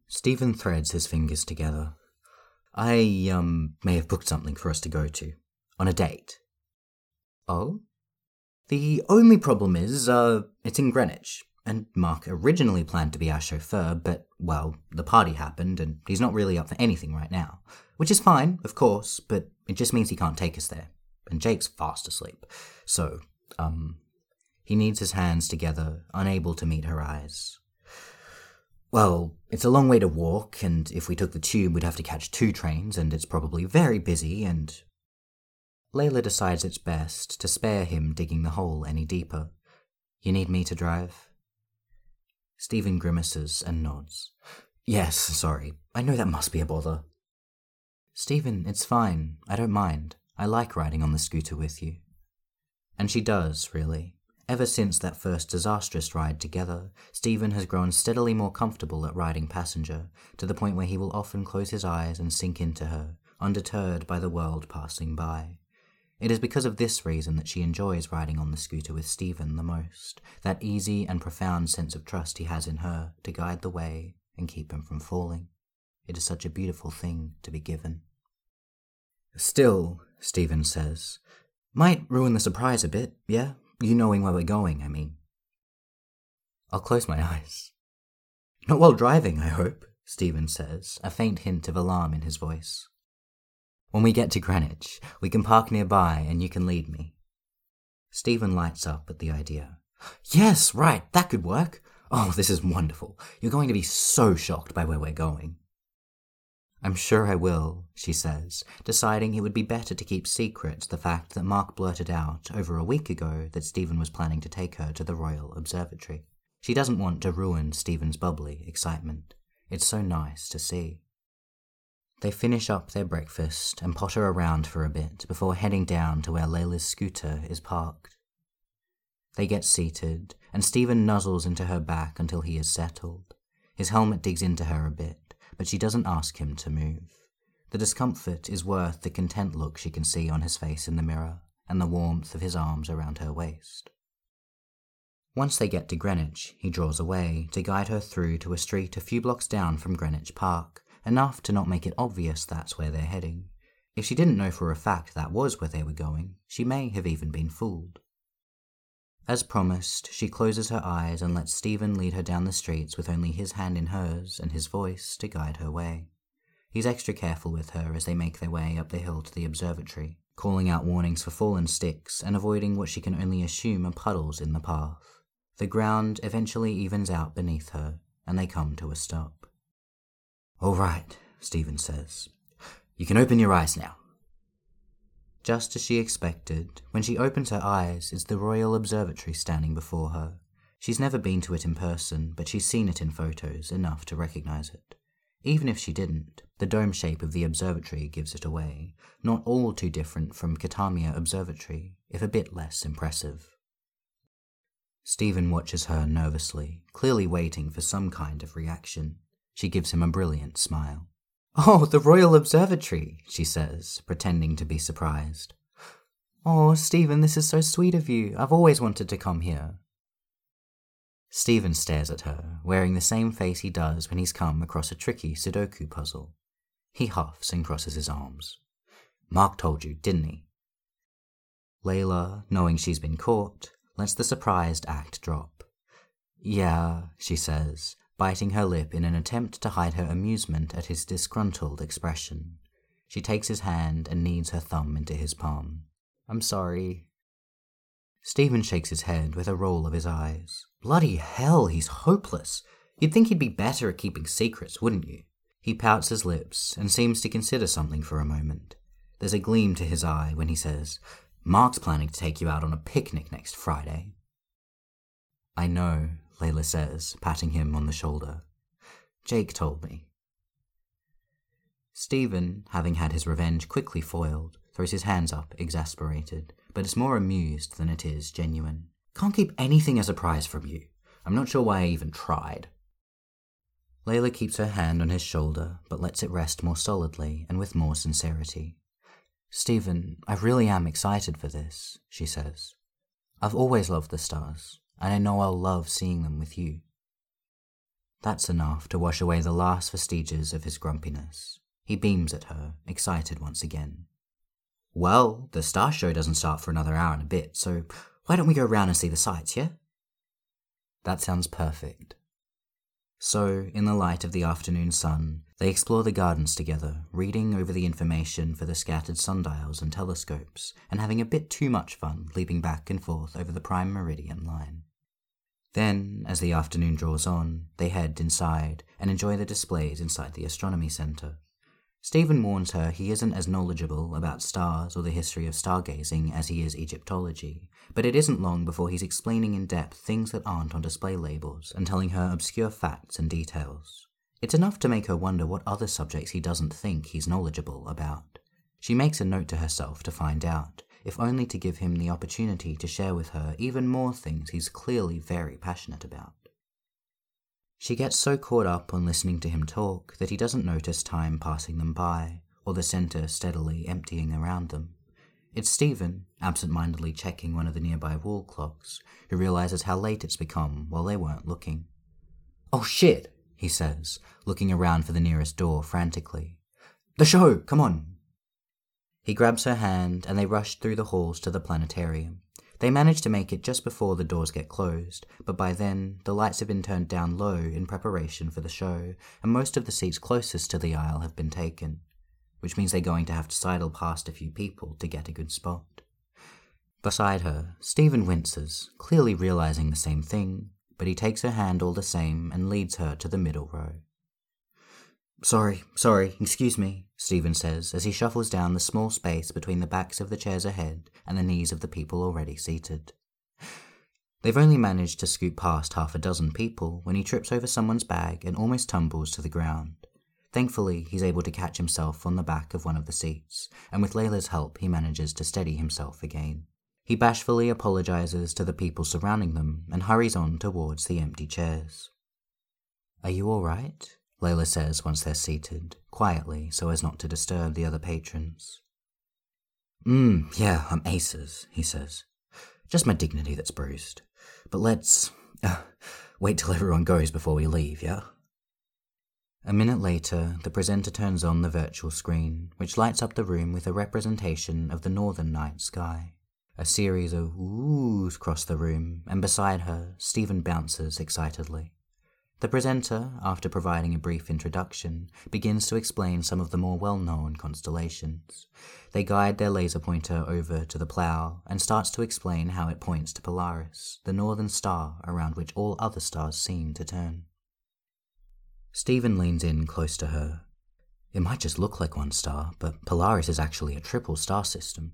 [SPEAKER 1] Stephen threads his fingers together. I, um, may have booked something for us to go to. On a date. Oh? The only problem is, uh, it's in Greenwich, and Mark originally planned to be our chauffeur, but, well, the party happened, and he's not really up for anything right now. Which is fine, of course, but it just means he can't take us there. And Jake's fast asleep. So, um, he kneads his hands together, unable to meet her eyes. Well, it's a long way to walk, and if we took the tube, we'd have to catch two trains, and it's probably very busy, and. Layla decides it's best to spare him digging the hole any deeper. You need me to drive? Stephen grimaces and nods. Yes, sorry. I know that must be a bother. Stephen, it's fine. I don't mind. I like riding on the scooter with you. And she does, really. Ever since that first disastrous ride together, Stephen has grown steadily more comfortable at riding passenger, to the point where he will often close his eyes and sink into her, undeterred by the world passing by. It is because of this reason that she enjoys riding on the scooter with Stephen the most, that easy and profound sense of trust he has in her to guide the way and keep him from falling. It is such a beautiful thing to be given. Still, Stephen says, might ruin the surprise a bit, yeah? You knowing where we're going, I mean. I'll close my eyes. Not while driving, I hope, Stephen says, a faint hint of alarm in his voice. When we get to Greenwich, we can park nearby and you can lead me. Stephen lights up at the idea. Yes, right, that could work. Oh, this is wonderful. You're going to be so shocked by where we're going. I'm sure I will, she says, deciding it would be better to keep secret the fact that Mark blurted out over a week ago that Stephen was planning to take her to the Royal Observatory. She doesn't want to ruin Stephen's bubbly excitement. It's so nice to see. They finish up their breakfast and potter around for a bit before heading down to where Layla's scooter is parked. They get seated, and Stephen nuzzles into her back until he is settled. His helmet digs into her a bit, but she doesn't ask him to move. The discomfort is worth the content look she can see on his face in the mirror and the warmth of his arms around her waist. Once they get to Greenwich, he draws away to guide her through to a street a few blocks down from Greenwich Park, enough to not make it obvious that's where they're heading. If she didn't know for a fact that was where they were going, she may have even been fooled. As promised, she closes her eyes and lets Stephen lead her down the streets with only his hand in hers and his voice to guide her way. He's extra careful with her as they make their way up the hill to the observatory, calling out warnings for fallen sticks and avoiding what she can only assume are puddles in the path. The ground eventually evens out beneath her, and they come to a stop. All right, Stephen says. You can open your eyes now. Just as she expected, when she opens her eyes, it's the Royal Observatory standing before her. She's never been to it in person, but she's seen it in photos enough to recognize it. Even if she didn't, the dome shape of the observatory gives it away, not all too different from Kottamia Observatory, if a bit less impressive. Stephen watches her nervously, clearly waiting for some kind of reaction. She gives him a brilliant smile. Oh, the Royal Observatory, she says, pretending to be surprised. Oh, Stephen, this is so sweet of you. I've always wanted to come here. Stephen stares at her, wearing the same face he does when he's come across a tricky Sudoku puzzle. He huffs and crosses his arms. Mark told you, didn't he? Layla, knowing she's been caught, lets the surprised act drop. Yeah, she says, biting her lip in an attempt to hide her amusement at his disgruntled expression. She takes his hand and kneads her thumb into his palm. I'm sorry. Stephen shakes his head with a roll of his eyes. Bloody hell, he's hopeless. You'd think he'd be better at keeping secrets, wouldn't you? He pouts his lips and seems to consider something for a moment. There's a gleam to his eye when he says, Mark's planning to take you out on a picnic next Friday. I know, Layla says, patting him on the shoulder. Jake told me. Stephen, having had his revenge quickly foiled, throws his hands up, exasperated, but is more amused than it is genuine. Can't keep anything as a prize from you. I'm not sure why I even tried. Layla keeps her hand on his shoulder, but lets it rest more solidly and with more sincerity. Stephen, I really am excited for this, she says. I've always loved the stars and I know I'll love seeing them with you. That's enough to wash away the last vestiges of his grumpiness. He beams at her, excited once again. Well, the star show doesn't start for another hour and a bit, so why don't we go round and see the sights, yeah? That sounds perfect. So, in the light of the afternoon sun, they explore the gardens together, reading over the information for the scattered sundials and telescopes, and having a bit too much fun leaping back and forth over the prime meridian line. Then, as the afternoon draws on, they head inside and enjoy the displays inside the astronomy center. Stephen warns her he isn't as knowledgeable about stars or the history of stargazing as he is Egyptology, but it isn't long before he's explaining in depth things that aren't on display labels and telling her obscure facts and details. It's enough to make her wonder what other subjects he doesn't think he's knowledgeable about. She makes a note to herself to find out, if only to give him the opportunity to share with her even more things he's clearly very passionate about. She gets so caught up on listening to him talk that he doesn't notice time passing them by, or the centre steadily emptying around them. It's Stephen, absent mindedly checking one of the nearby wall clocks, who realizes how late it's become while they weren't looking. Oh shit, he says, looking around for the nearest door frantically. The show, come on. He grabs her hand and they rush through the halls to the planetarium. They manage to make it just before the doors get closed, but by then the lights have been turned down low in preparation for the show, and most of the seats closest to the aisle have been taken which means they're going to have to sidle past a few people to get a good spot. Beside her, Stephen winces, clearly realizing the same thing, but he takes her hand all the same and leads her to the middle row. Sorry, sorry, excuse me, Stephen says as he shuffles down the small space between the backs of the chairs ahead and the knees of the people already seated. They've only managed to scoot past half a dozen people when he trips over someone's bag and almost tumbles to the ground. Thankfully, he's able to catch himself on the back of one of the seats, and with Layla's help, he manages to steady himself again. He bashfully apologizes to the people surrounding them and hurries on towards the empty chairs. Are you all right? Layla says once they're seated, quietly so as not to disturb the other patrons. Mm, yeah, I'm aces, he says. Just my dignity that's bruised. But let's uh, wait till everyone goes before we leave, yeah? A minute later, the presenter turns on the virtual screen, which lights up the room with a representation of the northern night sky. A series of oohs cross the room, and beside her, Stephen bounces excitedly. The presenter, after providing a brief introduction, begins to explain some of the more well known constellations. They guide their laser pointer over to the plough and starts to explain how it points to Polaris, the northern star around which all other stars seem to turn. Stephen leans in close to her. It might just look like one star, but Polaris is actually a triple star system.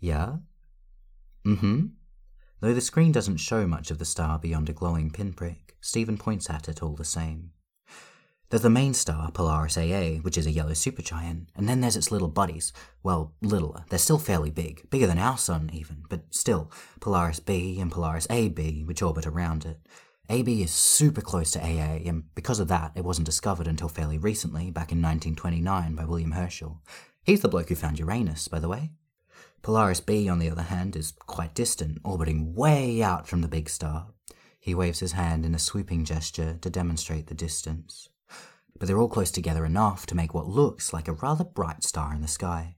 [SPEAKER 1] Yeah? Mm hmm. Though the screen doesn't show much of the star beyond a glowing pinprick, Stephen points at it all the same. There's the main star, Polaris AA, which is a yellow supergiant, and then there's its little buddies. Well, littler. They're still fairly big, bigger than our sun even, but still, Polaris B and Polaris AB, which orbit around it. AB is super close to AA, and because of that, it wasn't discovered until fairly recently, back in 1929, by William Herschel. He's the bloke who found Uranus, by the way. Polaris B, on the other hand, is quite distant, orbiting way out from the big star. He waves his hand in a sweeping gesture to demonstrate the distance. But they're all close together enough to make what looks like a rather bright star in the sky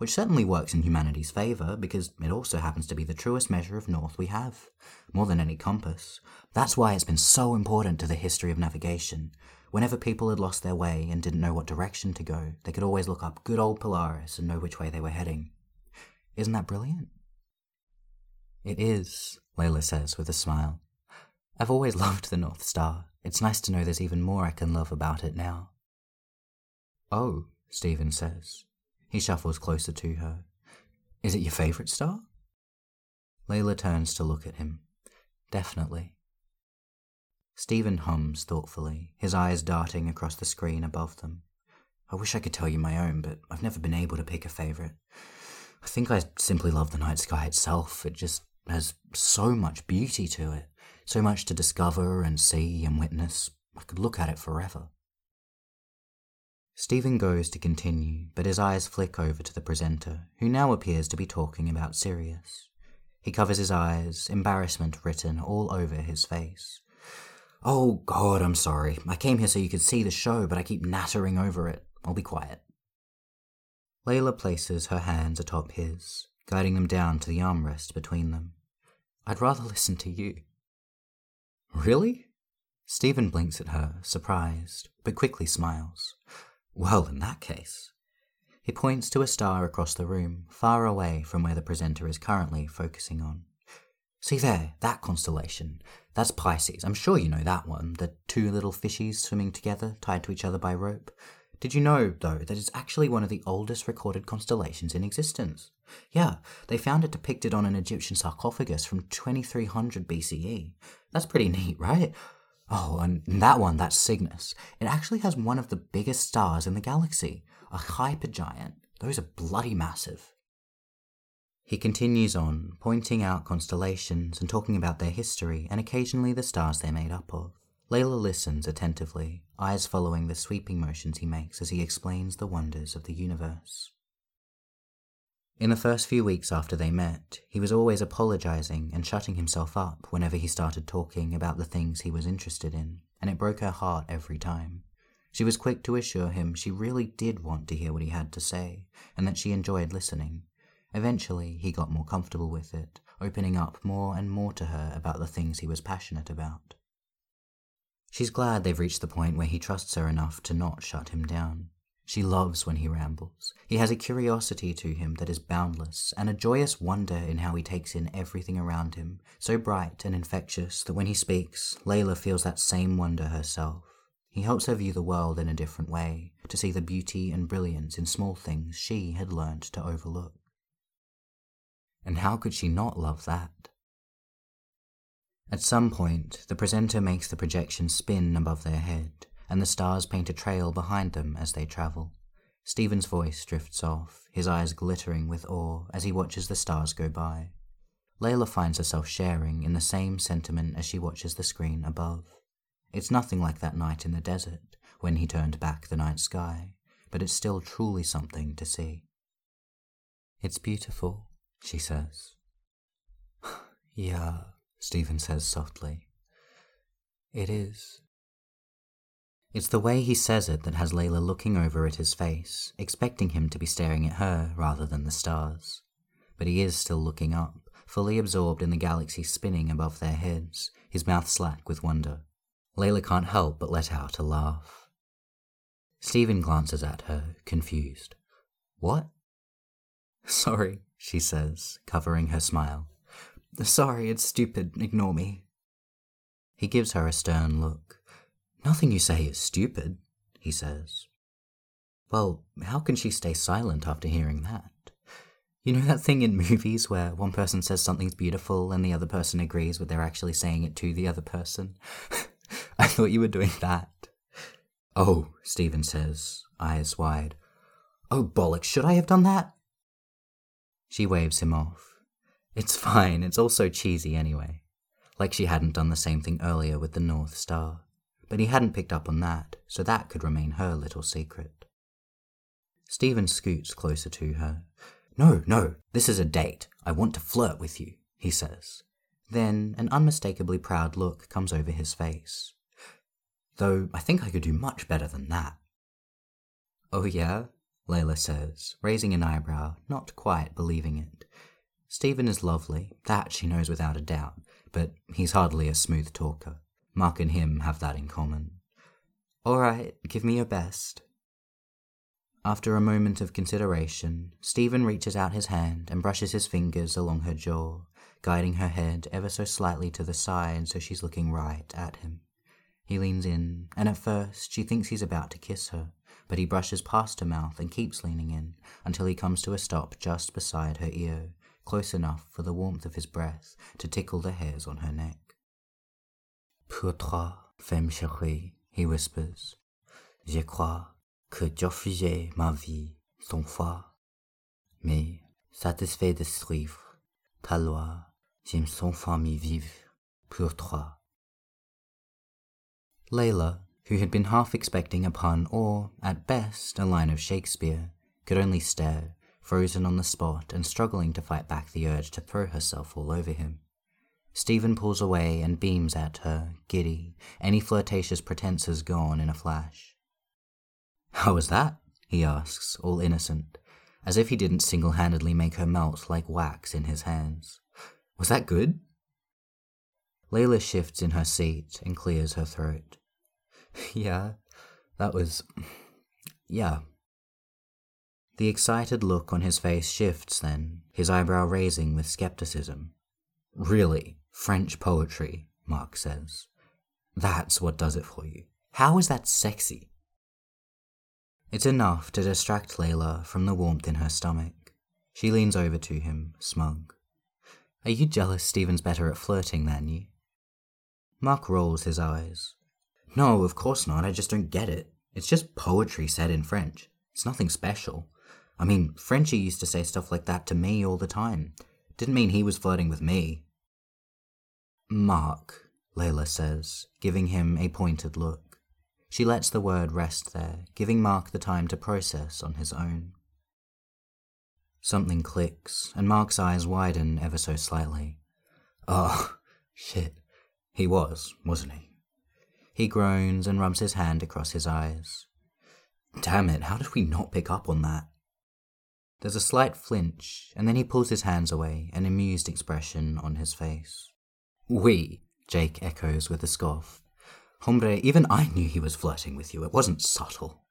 [SPEAKER 1] which certainly works in humanity's favour because it also happens to be the truest measure of north we have, more than any compass. That's why it's been so important to the history of navigation. Whenever people had lost their way and didn't know what direction to go, they could always look up good old Polaris and know which way they were heading. Isn't that brilliant? It is, Layla says with a smile. I've always loved the North Star. It's nice to know there's even more I can love about it now. Oh, Stephen says. He shuffles closer to her. Is it your favourite star? Layla turns to look at him. Definitely. Stephen hums thoughtfully, his eyes darting across the screen above them. I wish I could tell you my own, but I've never been able to pick a favourite. I think I simply love the night sky itself. It just has so much beauty to it, so much to discover and see and witness. I could look at it forever. Stephen goes to continue, but his eyes flick over to the presenter, who now appears to be talking about Sirius. He covers his eyes, embarrassment written all over his face. Oh, God, I'm sorry. I came here so you could see the show, but I keep nattering over it. I'll be quiet. Layla places her hands atop his, guiding them down to the armrest between them. I'd rather listen to you. Really? Stephen blinks at her, surprised, but quickly smiles. Well, in that case. He points to a star across the room, far away from where the presenter is currently focusing on. See there, that constellation. That's Pisces. I'm sure you know that one. The two little fishies swimming together, tied to each other by rope. Did you know, though, that it's actually one of the oldest recorded constellations in existence? Yeah, they found it depicted on an Egyptian sarcophagus from 2300 BCE. That's pretty neat, right? Oh, and that one, that's Cygnus. It actually has one of the biggest stars in the galaxy, a hypergiant. Those are bloody massive. He continues on, pointing out constellations and talking about their history and occasionally the stars they're made up of. Layla listens attentively, eyes following the sweeping motions he makes as he explains the wonders of the universe. In the first few weeks after they met, he was always apologizing and shutting himself up whenever he started talking about the things he was interested in, and it broke her heart every time. She was quick to assure him she really did want to hear what he had to say, and that she enjoyed listening, Eventually, he got more comfortable with it, opening up more and more to her about the things he was passionate about. She's glad they've reached the point where he trusts her enough to not shut him down. She loves when he rambles. He has a curiosity to him that is boundless, and a joyous wonder in how he takes in everything around him, so bright and infectious that when he speaks, Layla feels that same wonder herself. He helps her view the world in a different way, to see the beauty and brilliance in small things she had learned to overlook. And how could she not love that? At some point, the presenter makes the projection spin above their head, and the stars paint a trail behind them as they travel. Stephen's voice drifts off, his eyes glittering with awe as he watches the stars go by. Layla finds herself sharing in the same sentiment as she watches the screen above. It's nothing like that night in the desert, when he turned back the night sky, but it's still truly something to see. It's beautiful, she says. yeah, Stephen says softly. It is. It's the way he says it that has Layla looking over at his face, expecting him to be staring at her rather than the stars. But he is still looking up, fully absorbed in the galaxy spinning above their heads, his mouth slack with wonder. Layla can't help but let out a laugh. Stephen glances at her, confused. What? Sorry, she says, covering her smile. Sorry, it's stupid. Ignore me. He gives her a stern look. Nothing you say is stupid, he says. Well, how can she stay silent after hearing that? You know that thing in movies where one person says something's beautiful and the other person agrees but they're actually saying it to the other person? I thought you were doing that. Oh, Stephen says, eyes wide. Oh, bollocks, should I have done that? She waves him off. It's fine, it's all so cheesy anyway. Like she hadn't done the same thing earlier with the North Star. But he hadn't picked up on that, so that could remain her little secret. Stephen scoots closer to her. No, no, this is a date. I want to flirt with you, he says. Then an unmistakably proud look comes over his face. Though I think I could do much better than that. Oh, yeah? Layla says, raising an eyebrow, not quite believing it. Stephen is lovely, that she knows without a doubt, but he's hardly a smooth talker. Mark and him have that in common. All right, give me your best. After a moment of consideration, Stephen reaches out his hand and brushes his fingers along her jaw, guiding her head ever so slightly to the side so she's looking right at him. He leans in, and at first she thinks he's about to kiss her, but he brushes past her mouth and keeps leaning in until he comes to a stop just beside her ear, close enough for the warmth of his breath to tickle the hairs on her neck. Pour toi, femme chérie, he whispers, je crois que j'offrirai ma vie sans foi, mais satisfait de suivre ta loi, j'aime sans famille vivre pour toi. Layla, who had been half expecting a pun or, at best, a line of Shakespeare, could only stare, frozen on the spot and struggling to fight back the urge to throw herself all over him. Stephen pulls away and beams at her, giddy, any flirtatious pretences gone in a flash. How was that? he asks, all innocent, as if he didn't single handedly make her melt like wax in his hands. Was that good? Layla shifts in her seat and clears her throat. yeah, that was. Yeah. The excited look on his face shifts then, his eyebrow raising with skepticism. Really, French poetry, Mark says. That's what does it for you. How is that sexy? It's enough to distract Layla from the warmth in her stomach. She leans over to him, smug. Are you jealous Stephen's better at flirting than you? Mark rolls his eyes. No, of course not. I just don't get it. It's just poetry said in French. It's nothing special. I mean, Frenchie used to say stuff like that to me all the time. Didn't mean he was flirting with me. Mark, Layla says, giving him a pointed look. She lets the word rest there, giving Mark the time to process on his own. Something clicks, and Mark's eyes widen ever so slightly. Oh, shit. He was, wasn't he? He groans and rubs his hand across his eyes. Damn it, how did we not pick up on that? There's a slight flinch, and then he pulls his hands away, an amused expression on his face. We, Jake echoes with a scoff. Hombre, even I knew he was flirting with you. It wasn't subtle.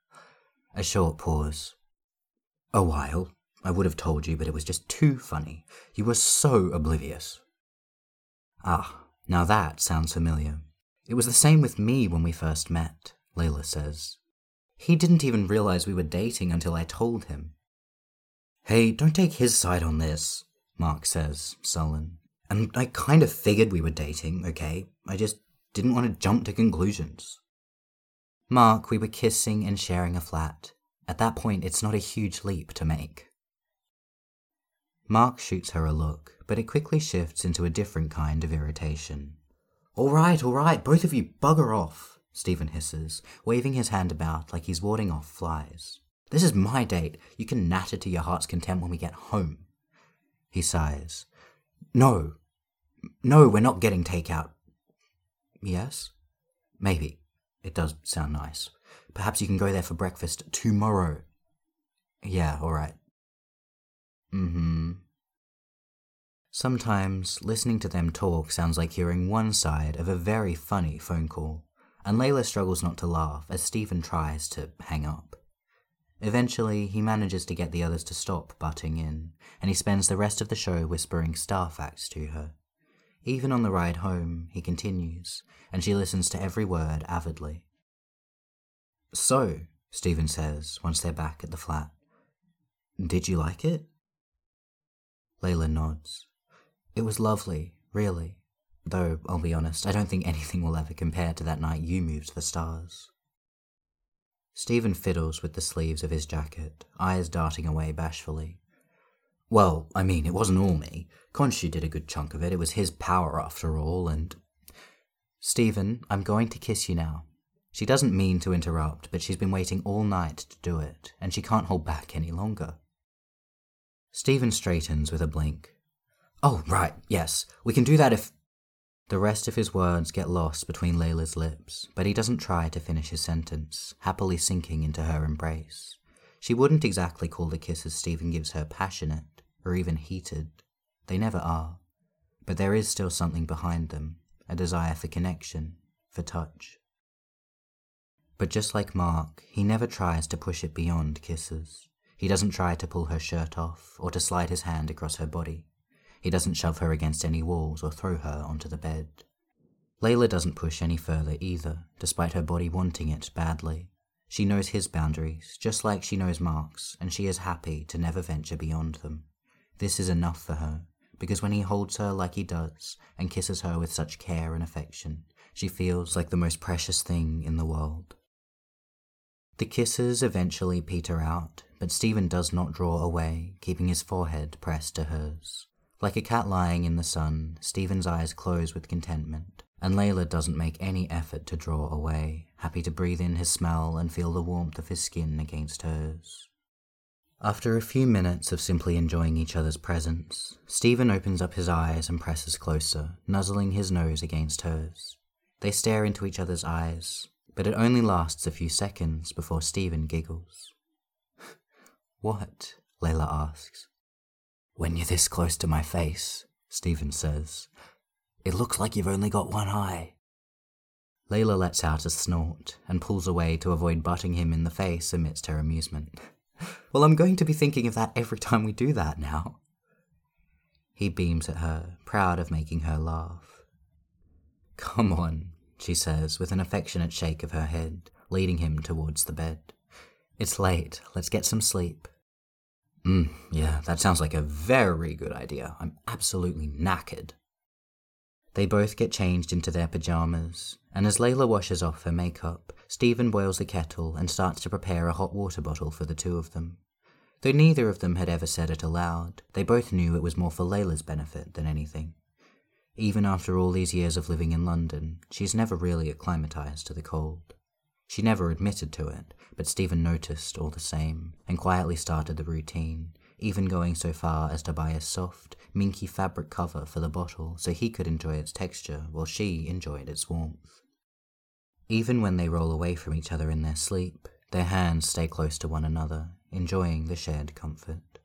[SPEAKER 1] A short pause. A while. I would have told you, but it was just too funny. You were so oblivious. Ah, now that sounds familiar. It was the same with me when we first met, Layla says. He didn't even realize we were dating until I told him. Hey, don't take his side on this, Mark says, sullen. And I kind of figured we were dating, okay? I just didn't want to jump to conclusions. Mark, we were kissing and sharing a flat. At that point, it's not a huge leap to make. Mark shoots her a look, but it quickly shifts into a different kind of irritation. All right, all right, both of you bugger off, Stephen hisses, waving his hand about like he's warding off flies. This is my date. You can natter to your heart's content when we get home. He sighs. No. No, we're not getting takeout. Yes? Maybe. It does sound nice. Perhaps you can go there for breakfast tomorrow. Yeah, alright. Mm hmm. Sometimes listening to them talk sounds like hearing one side of a very funny phone call, and Layla struggles not to laugh as Stephen tries to hang up. Eventually, he manages to get the others to stop butting in, and he spends the rest of the show whispering star facts to her. Even on the ride home, he continues, and she listens to every word avidly. So, Stephen says once they're back at the flat, did you like it? Layla nods. It was lovely, really. Though, I'll be honest, I don't think anything will ever compare to that night you moved the stars. Stephen fiddles with the sleeves of his jacket, eyes darting away bashfully. Well, I mean, it wasn't all me. Khonshu did a good chunk of it. It was his power after all, and. Stephen, I'm going to kiss you now. She doesn't mean to interrupt, but she's been waiting all night to do it, and she can't hold back any longer. Stephen straightens with a blink. Oh, right, yes. We can do that if. The rest of his words get lost between Layla's lips, but he doesn't try to finish his sentence, happily sinking into her embrace. She wouldn't exactly call the kisses Stephen gives her passionate, or even heated. They never are. But there is still something behind them, a desire for connection, for touch. But just like Mark, he never tries to push it beyond kisses. He doesn't try to pull her shirt off or to slide his hand across her body. He doesn't shove her against any walls or throw her onto the bed. Layla doesn't push any further either, despite her body wanting it badly. She knows his boundaries, just like she knows Mark's, and she is happy to never venture beyond them. This is enough for her, because when he holds her like he does, and kisses her with such care and affection, she feels like the most precious thing in the world. The kisses eventually peter out, but Stephen does not draw away, keeping his forehead pressed to hers. Like a cat lying in the sun, Stephen's eyes close with contentment, and Layla doesn't make any effort to draw away, happy to breathe in his smell and feel the warmth of his skin against hers. After a few minutes of simply enjoying each other's presence, Stephen opens up his eyes and presses closer, nuzzling his nose against hers. They stare into each other's eyes, but it only lasts a few seconds before Stephen giggles. what? Layla asks. When you're this close to my face, Stephen says, it looks like you've only got one eye. Layla lets out a snort and pulls away to avoid butting him in the face amidst her amusement. well, I'm going to be thinking of that every time we do that now. He beams at her, proud of making her laugh. Come on, she says with an affectionate shake of her head, leading him towards the bed. It's late. Let's get some sleep. Mm, yeah, that sounds like a very good idea. I'm absolutely knackered. They both get changed into their pajamas, and as Layla washes off her makeup, Stephen boils the kettle and starts to prepare a hot water bottle for the two of them. Though neither of them had ever said it aloud, they both knew it was more for Layla's benefit than anything. Even after all these years of living in London, she's never really acclimatized to the cold. She never admitted to it, but Stephen noticed all the same and quietly started the routine, even going so far as to buy a soft, minky fabric cover for the bottle so he could enjoy its texture while she enjoyed its warmth. Even when they roll away from each other in their sleep, their hands stay close to one another, enjoying the shared comfort.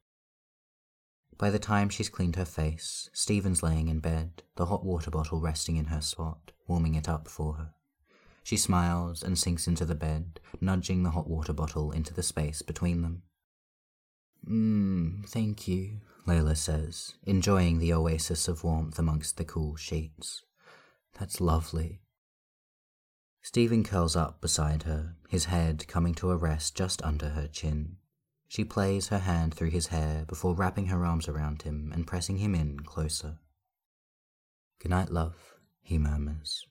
[SPEAKER 1] By the time she's cleaned her face, Stephen's laying in bed, the hot water bottle resting in her spot, warming it up for her. She smiles and sinks into the bed, nudging the hot water bottle into the space between them. Mmm, thank you, Layla says, enjoying the oasis of warmth amongst the cool sheets. That's lovely. Stephen curls up beside her, his head coming to a rest just under her chin. She plays her hand through his hair before wrapping her arms around him and pressing him in closer. Good night, love, he murmurs.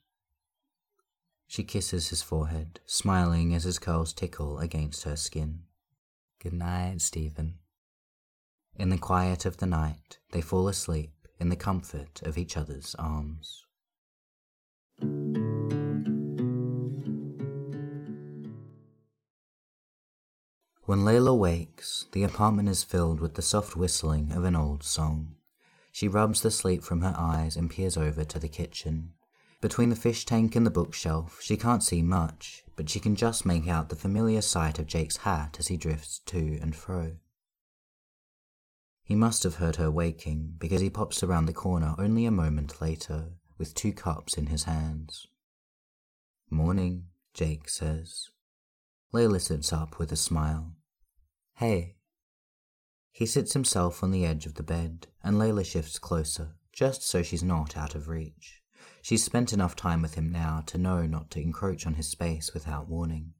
[SPEAKER 1] She kisses his forehead, smiling as his curls tickle against her skin. Good night, Stephen. In the quiet of the night, they fall asleep in the comfort of each other's arms. When Layla wakes, the apartment is filled with the soft whistling of an old song. She rubs the sleep from her eyes and peers over to the kitchen. Between the fish tank and the bookshelf, she can't see much, but she can just make out the familiar sight of Jake's hat as he drifts to and fro. He must have heard her waking, because he pops around the corner only a moment later, with two cups in his hands. Morning, Jake says. Layla sits up with a smile. Hey. He sits himself on the edge of the bed, and Layla shifts closer, just so she's not out of reach. She's spent enough time with him now to know not to encroach on his space without warning.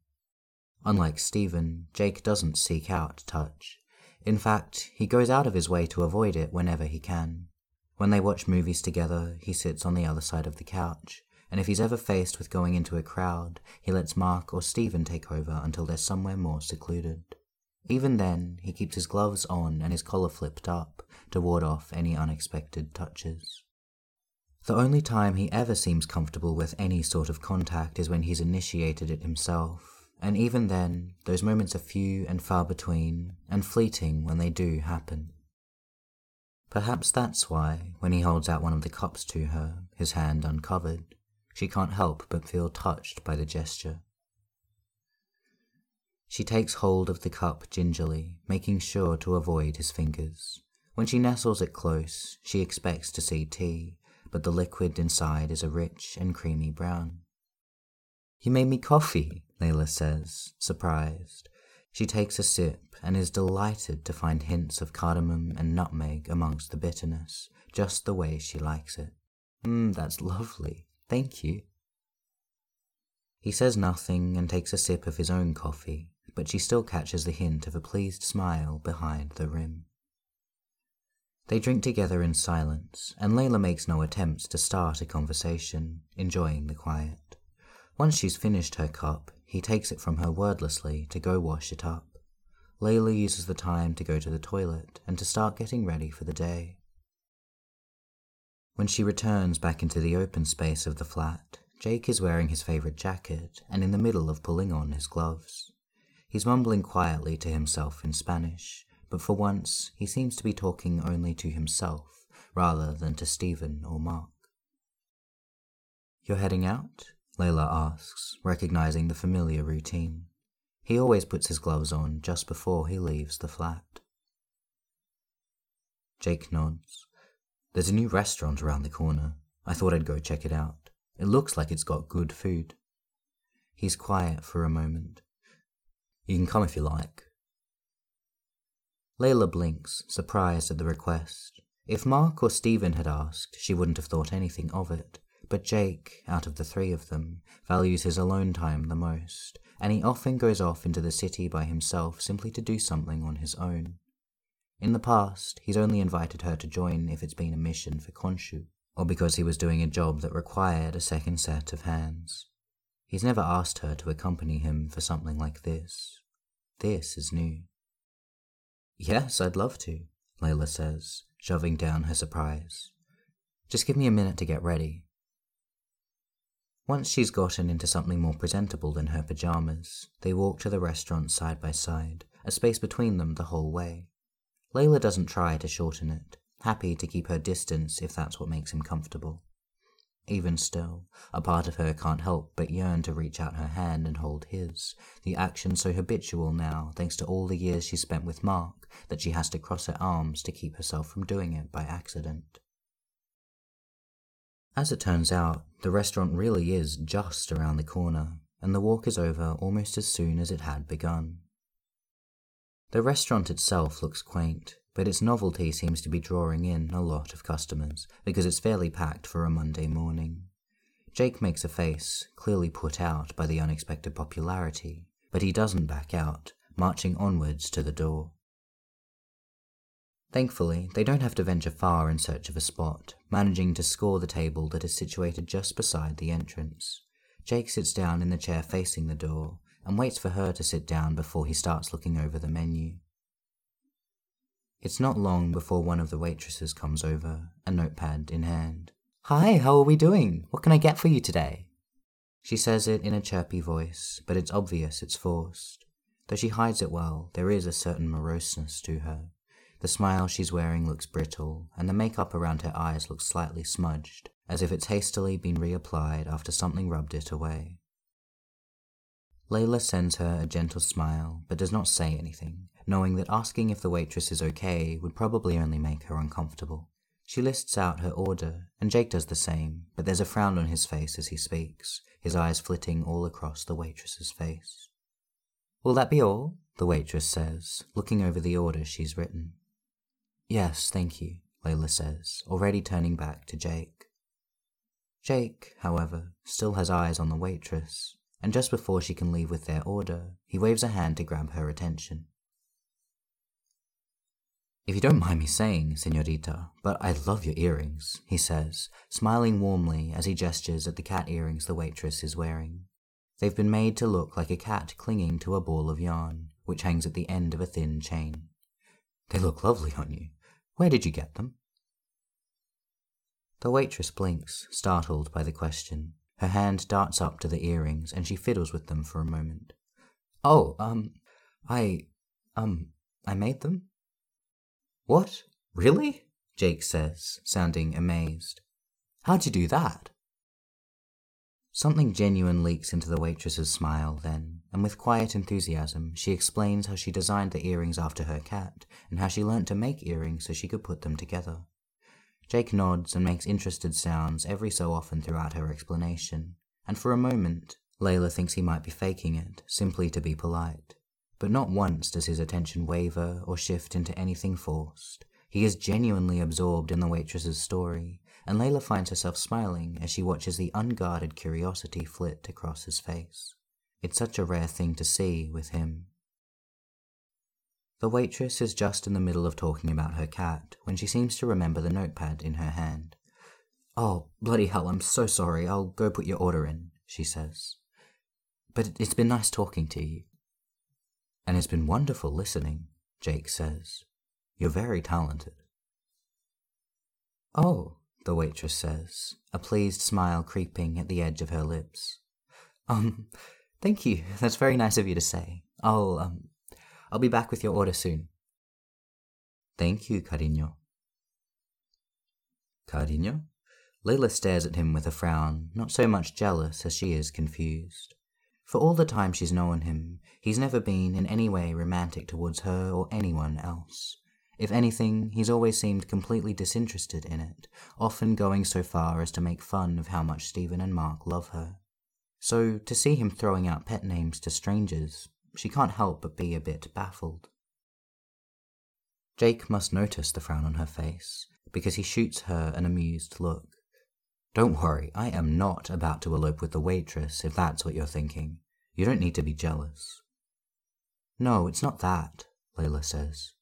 [SPEAKER 1] Unlike Stephen, Jake doesn't seek out touch. In fact, he goes out of his way to avoid it whenever he can. When they watch movies together, he sits on the other side of the couch, and if he's ever faced with going into a crowd, he lets Mark or Stephen take over until they're somewhere more secluded. Even then, he keeps his gloves on and his collar flipped up to ward off any unexpected touches. The only time he ever seems comfortable with any sort of contact is when he's initiated it himself, and even then, those moments are few and far between, and fleeting when they do happen. Perhaps that's why, when he holds out one of the cups to her, his hand uncovered, she can't help but feel touched by the gesture. She takes hold of the cup gingerly, making sure to avoid his fingers. When she nestles it close, she expects to see tea, but the liquid inside is a rich and creamy brown. You made me coffee, Layla says, surprised. She takes a sip and is delighted to find hints of cardamom and nutmeg amongst the bitterness, just the way she likes it. Mmm, that's lovely. Thank you. He says nothing and takes a sip of his own coffee, but she still catches the hint of a pleased smile behind the rim. They drink together in silence, and Layla makes no attempts to start a conversation, enjoying the quiet. Once she's finished her cup, he takes it from her wordlessly to go wash it up. Layla uses the time to go to the toilet and to start getting ready for the day. When she returns back into the open space of the flat, Jake is wearing his favorite jacket and in the middle of pulling on his gloves. He's mumbling quietly to himself in Spanish, but for once he seems to be talking only to himself rather than to Stephen or Mark. You're heading out? Layla asks, recognizing the familiar routine. He always puts his gloves on just before he leaves the flat. Jake nods. There's a new restaurant around the corner. I thought I'd go check it out. It looks like it's got good food. He's quiet for a moment. You can come if you like. Layla blinks, surprised at the request. If Mark or Stephen had asked, she wouldn't have thought anything of it. But Jake, out of the three of them, values his alone time the most, and he often goes off into the city by himself simply to do something on his own. In the past, he's only invited her to join if it's been a mission for Khonshu, or because he was doing a job that required a second set of hands. He's never asked her to accompany him for something like this. This is new. Yes, I'd love to, Layla says, shoving down her surprise. Just give me a minute to get ready. Once she's gotten into something more presentable than her pajamas, they walk to the restaurant side by side, a space between them the whole way. Layla doesn't try to shorten it, happy to keep her distance if that's what makes him comfortable. Even still, a part of her can't help but yearn to reach out her hand and hold his, the action so habitual now thanks to all the years she spent with Mark that she has to cross her arms to keep herself from doing it by accident. As it turns out, the restaurant really is just around the corner, and the walk is over almost as soon as it had begun. The restaurant itself looks quaint, but its novelty seems to be drawing in a lot of customers because it's fairly packed for a Monday morning. Jake makes a face, clearly put out by the unexpected popularity, but he doesn't back out, marching onwards to the door. Thankfully, they don't have to venture far in search of a spot, managing to score the table that is situated just beside the entrance. Jake sits down in the chair facing the door and waits for her to sit down before he starts looking over the menu. It's not long before one of the waitresses comes over, a notepad in hand. Hi, how are we doing? What can I get for you today? She says it in a chirpy voice, but it's obvious it's forced. Though she hides it well, there is a certain moroseness to her. The smile she's wearing looks brittle, and the makeup around her eyes looks slightly smudged, as if it's hastily been reapplied after something rubbed it away. Layla sends her a gentle smile, but does not say anything, knowing that asking if the waitress is okay would probably only make her uncomfortable. She lists out her order, and Jake does the same, but there's a frown on his face as he speaks, his eyes flitting all across the waitress's face. Will that be all? The waitress says, looking over the order she's written. Yes, thank you, Layla says, already turning back to Jake. Jake, however, still has eyes on the waitress, and just before she can leave with their order, he waves a hand to grab her attention. If you don't mind me saying, senorita, but I love your earrings, he says, smiling warmly as he gestures at the cat earrings the waitress is wearing. They've been made to look like a cat clinging to a ball of yarn, which hangs at the end of a thin chain. They look lovely on you. Where did you get them? The waitress blinks, startled by the question. Her hand darts up to the earrings and she fiddles with them for a moment. Oh, um, I, um, I made them? What? Really? Jake says, sounding amazed. How'd you do that? Something genuine leaks into the waitress's smile then, and with quiet enthusiasm, she explains how she designed the earrings after her cat, and how she learnt to make earrings so she could put them together. Jake nods and makes interested sounds every so often throughout her explanation, and for a moment, Layla thinks he might be faking it, simply to be polite. But not once does his attention waver or shift into anything forced. He is genuinely absorbed in the waitress's story, and Layla finds herself smiling as she watches the unguarded curiosity flit across his face. It's such a rare thing to see with him. The waitress is just in the middle of talking about her cat when she seems to remember the notepad in her hand. Oh, bloody hell, I'm so sorry. I'll go put your order in, she says. But it's been nice talking to you. And it's been wonderful listening, Jake says. You're very talented. Oh, the waitress says, a pleased smile creeping at the edge of her lips. Um, thank you. That's very nice of you to say. I'll, um, I'll be back with your order soon. Thank you, Cariño. Cariño? Layla stares at him with a frown, not so much jealous as she is confused. For all the time she's known him, he's never been in any way romantic towards her or anyone else. If anything, he's always seemed completely disinterested in it, often going so far as to make fun of how much Stephen and Mark love her. So, to see him throwing out pet names to strangers, she can't help but be a bit baffled. Jake must notice the frown on her face, because he shoots her an amused look. Don't worry, I am not about to elope with the waitress, if that's what you're thinking. You don't need to be jealous. No, it's not that, Layla says.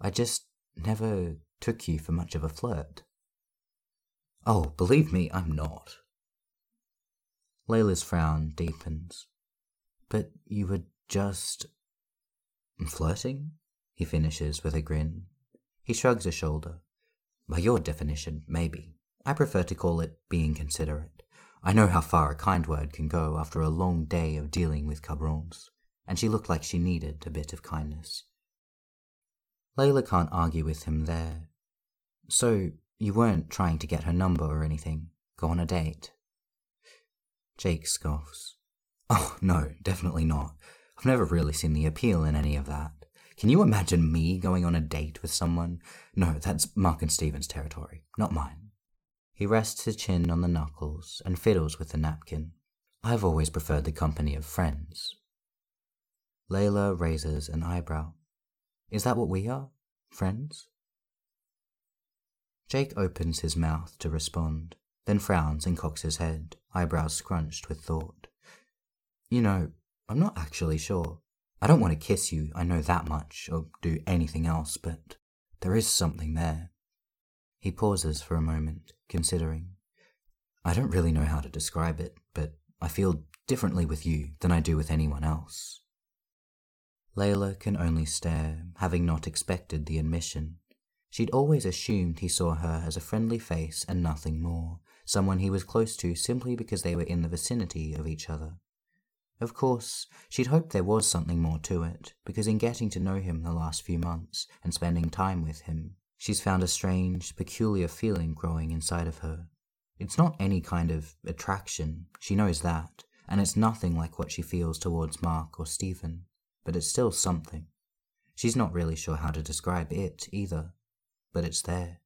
[SPEAKER 1] I just never took you for much of a flirt. Oh, believe me, I'm not. Layla's frown deepens. But you were just flirting? he finishes with a grin. He shrugs a shoulder. By your definition, maybe. I prefer to call it being considerate. I know how far a kind word can go after a long day of dealing with cabrons, and she looked like she needed a bit of kindness. Layla can't argue with him there. So, you weren't trying to get her number or anything? Go on a date? Jake scoffs. Oh, no, definitely not. I've never really seen the appeal in any of that. Can you imagine me going on a date with someone? No, that's Mark and Stephen's territory, not mine. He rests his chin on the knuckles and fiddles with the napkin. I've always preferred the company of friends. Layla raises an eyebrow. Is that what we are? Friends? Jake opens his mouth to respond, then frowns and cocks his head, eyebrows scrunched with thought. You know, I'm not actually sure. I don't want to kiss you, I know that much, or do anything else, but there is something there. He pauses for a moment, considering. I don't really know how to describe it, but I feel differently with you than I do with anyone else. Layla can only stare, having not expected the admission. She'd always assumed he saw her as a friendly face and nothing more, someone he was close to simply because they were in the vicinity of each other. Of course, she'd hoped there was something more to it, because in getting to know him the last few months and spending time with him, she's found a strange, peculiar feeling growing inside of her. It's not any kind of attraction, she knows that, and it's nothing like what she feels towards Mark or Stephen, but it's still something. She's not really sure how to describe it either, but it's there.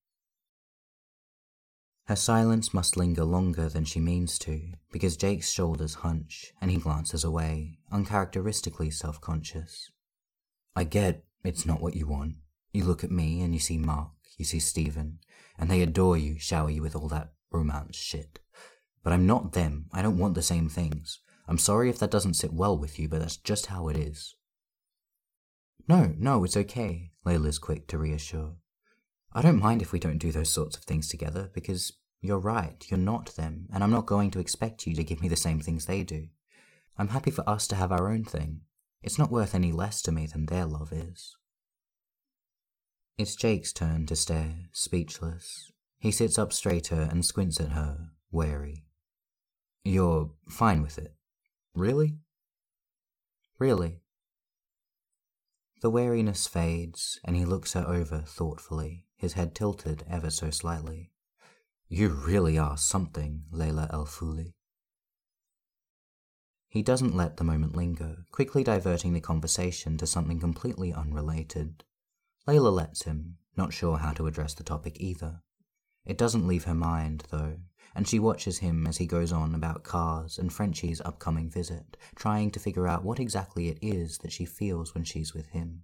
[SPEAKER 1] Her silence must linger longer than she means to, because Jake's shoulders hunch and he glances away, uncharacteristically self conscious. I get it's not what you want. You look at me and you see Mark, you see Stephen, and they adore you, shower you with all that romance shit. But I'm not them. I don't want the same things. I'm sorry if that doesn't sit well with you, but that's just how it is. No, no, it's okay, Layla's quick to reassure. I don't mind if we don't do those sorts of things together, because you're right, you're not them, and I'm not going to expect you to give me the same things they do. I'm happy for us to have our own thing. It's not worth any less to me than their love is. It's Jake's turn to stare, speechless. He sits up straighter and squints at her, wary. You're fine with it? Really? Really. The wariness fades, and he looks her over thoughtfully, his head tilted ever so slightly. You really are something, Layla El-Faouly. He doesn't let the moment linger, quickly diverting the conversation to something completely unrelated. Layla lets him, not sure how to address the topic either. It doesn't leave her mind, though, and she watches him as he goes on about cars and Frenchie's upcoming visit, trying to figure out what exactly it is that she feels when she's with him.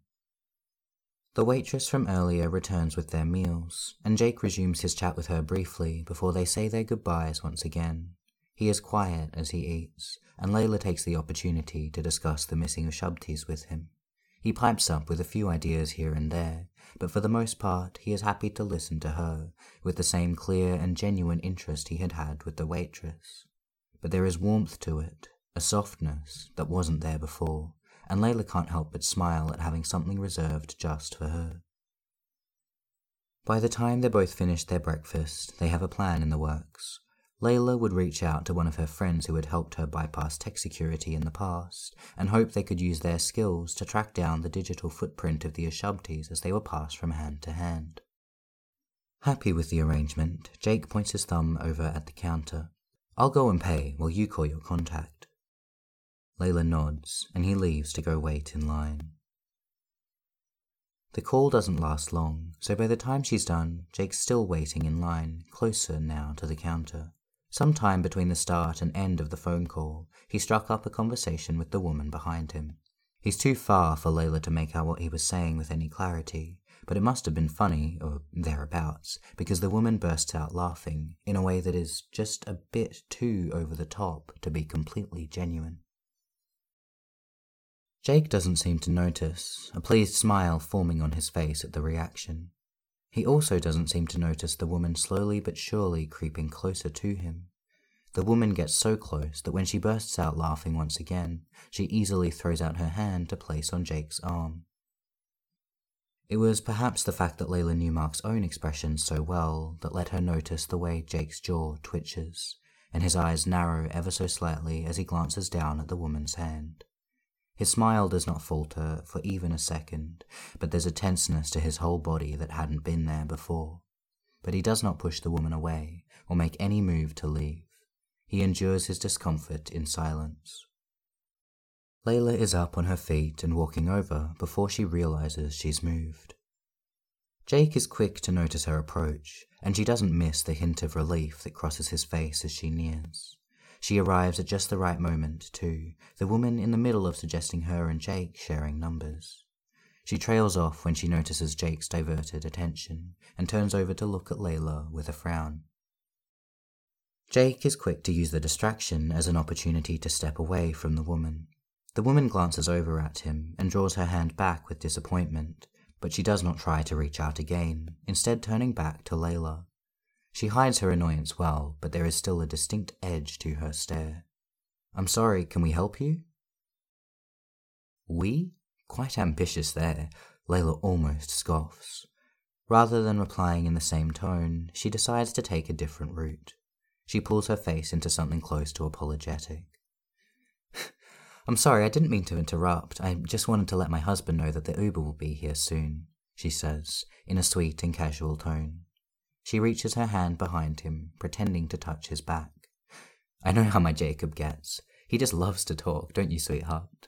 [SPEAKER 1] The waitress from earlier returns with their meals, and Jake resumes his chat with her briefly before they say their goodbyes once again. He is quiet as he eats, and Layla takes the opportunity to discuss the missing Ushabtis with him. He pipes up with a few ideas here and there, but for the most part he is happy to listen to her, with the same clear and genuine interest he had had with the waitress. But there is warmth to it, a softness that wasn't there before, and Layla can't help but smile at having something reserved just for her. By the time they both finish their breakfast, they have a plan in the works. Layla would reach out to one of her friends who had helped her bypass tech security in the past, and hope they could use their skills to track down the digital footprint of the Ushabtis as they were passed from hand to hand. Happy with the arrangement, Jake points his thumb over at the counter. I'll go and pay while you call your contact. Layla nods, and he leaves to go wait in line. The call doesn't last long, so by the time she's done, Jake's still waiting in line, closer now to the counter. Sometime between the start and end of the phone call, he struck up a conversation with the woman behind him. He's too far for Layla to make out what he was saying with any clarity, but it must have been funny, or thereabouts, because the woman bursts out laughing in a way that is just a bit too over the top to be completely genuine. Jake doesn't seem to notice, a pleased smile forming on his face at the reaction. He also doesn't seem to notice the woman slowly but surely creeping closer to him. The woman gets so close that when she bursts out laughing once again, she easily throws out her hand to place on Jake's arm. It was perhaps the fact that Layla knew Mark's own expression so well that let her notice the way Jake's jaw twitches and his eyes narrow ever so slightly as he glances down at the woman's hand. His smile does not falter for even a second, but there's a tenseness to his whole body that hadn't been there before. But he does not push the woman away or make any move to leave. He endures his discomfort in silence. Layla is up on her feet and walking over before she realizes she's moved. Jake is quick to notice her approach, and she doesn't miss the hint of relief that crosses his face as she nears. She arrives at just the right moment, too, the woman in the middle of suggesting her and Jake sharing numbers. She trails off when she notices Jake's diverted attention and turns over to look at Layla with a frown. Jake is quick to use the distraction as an opportunity to step away from the woman. The woman glances over at him and draws her hand back with disappointment, but she does not try to reach out again, instead turning back to Layla. She hides her annoyance well, but there is still a distinct edge to her stare. I'm sorry, can we help you? We? Quite ambitious there. Layla almost scoffs. Rather than replying in the same tone, she decides to take a different route. She pulls her face into something close to apologetic. I'm sorry, I didn't mean to interrupt. I just wanted to let my husband know that the Uber will be here soon, she says, in a sweet and casual tone. She reaches her hand behind him, pretending to touch his back. I know how my Jacob gets. He just loves to talk, don't you, sweetheart?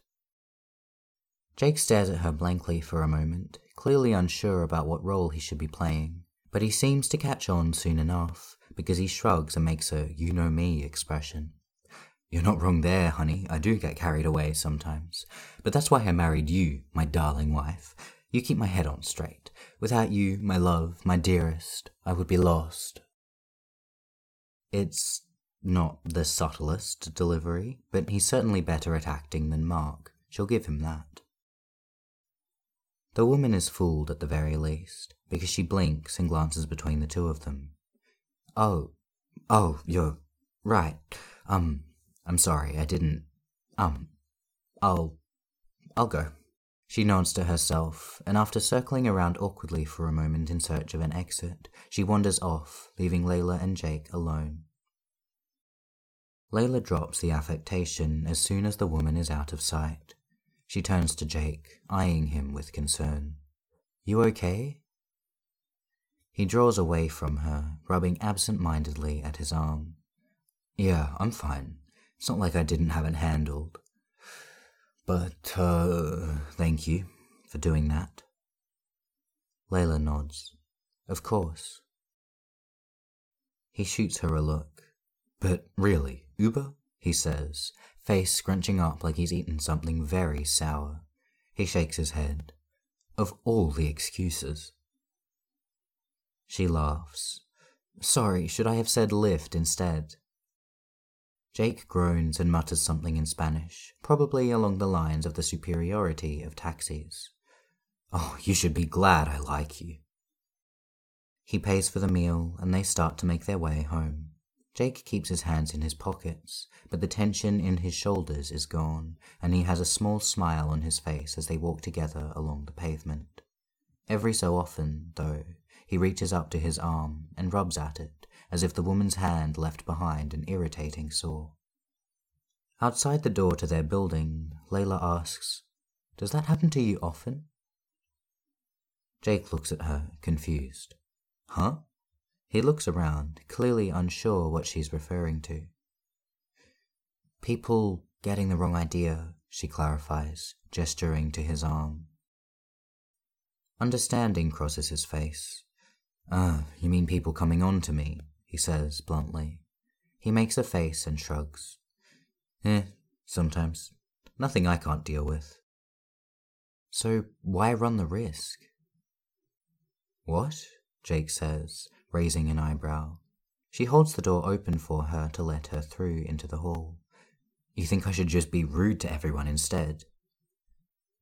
[SPEAKER 1] Jake stares at her blankly for a moment, clearly unsure about what role he should be playing, but he seems to catch on soon enough because he shrugs and makes a you know me expression. You're not wrong there, honey. I do get carried away sometimes. But that's why I married you, my darling wife. You keep my head on straight. Without you, my love, my dearest, I would be lost. It's not the subtlest delivery, but he's certainly better at acting than Mark. She'll give him that. The woman is fooled at the very least, because she blinks and glances between the two of them. Oh, oh, you're right. Um, I'm sorry, I didn't. Um, I'll. I'll go. She nods to herself, and after circling around awkwardly for a moment in search of an exit, she wanders off, leaving Layla and Jake alone. Layla drops the affectation as soon as the woman is out of sight. She turns to Jake, eyeing him with concern. You okay? He draws away from her, rubbing absent mindedly at his arm. Yeah, I'm fine. It's not like I didn't have it handled. But, uh, thank you for doing that. Layla nods. Of course. He shoots her a look. But really, Uber? He says, face scrunching up like he's eaten something very sour. He shakes his head. Of all the excuses. She laughs. Sorry, should I have said lift instead? Jake groans and mutters something in Spanish, probably along the lines of the superiority of taxis. Oh, you should be glad I like you. He pays for the meal, and they start to make their way home. Jake keeps his hands in his pockets, but the tension in his shoulders is gone, and he has a small smile on his face as they walk together along the pavement. Every so often, though, he reaches up to his arm and rubs at it, as if the woman's hand left behind an irritating sore. Outside the door to their building, Layla asks, Does that happen to you often? Jake looks at her, confused. Huh? He looks around, clearly unsure what she's referring to. People getting the wrong idea, she clarifies, gesturing to his arm. Understanding crosses his face. Ah, you mean people coming on to me? He says bluntly. He makes a face and shrugs. Eh, sometimes. Nothing I can't deal with. So why run the risk? What? Jake says, raising an eyebrow. She holds the door open for her to let her through into the hall. You think I should just be rude to everyone instead?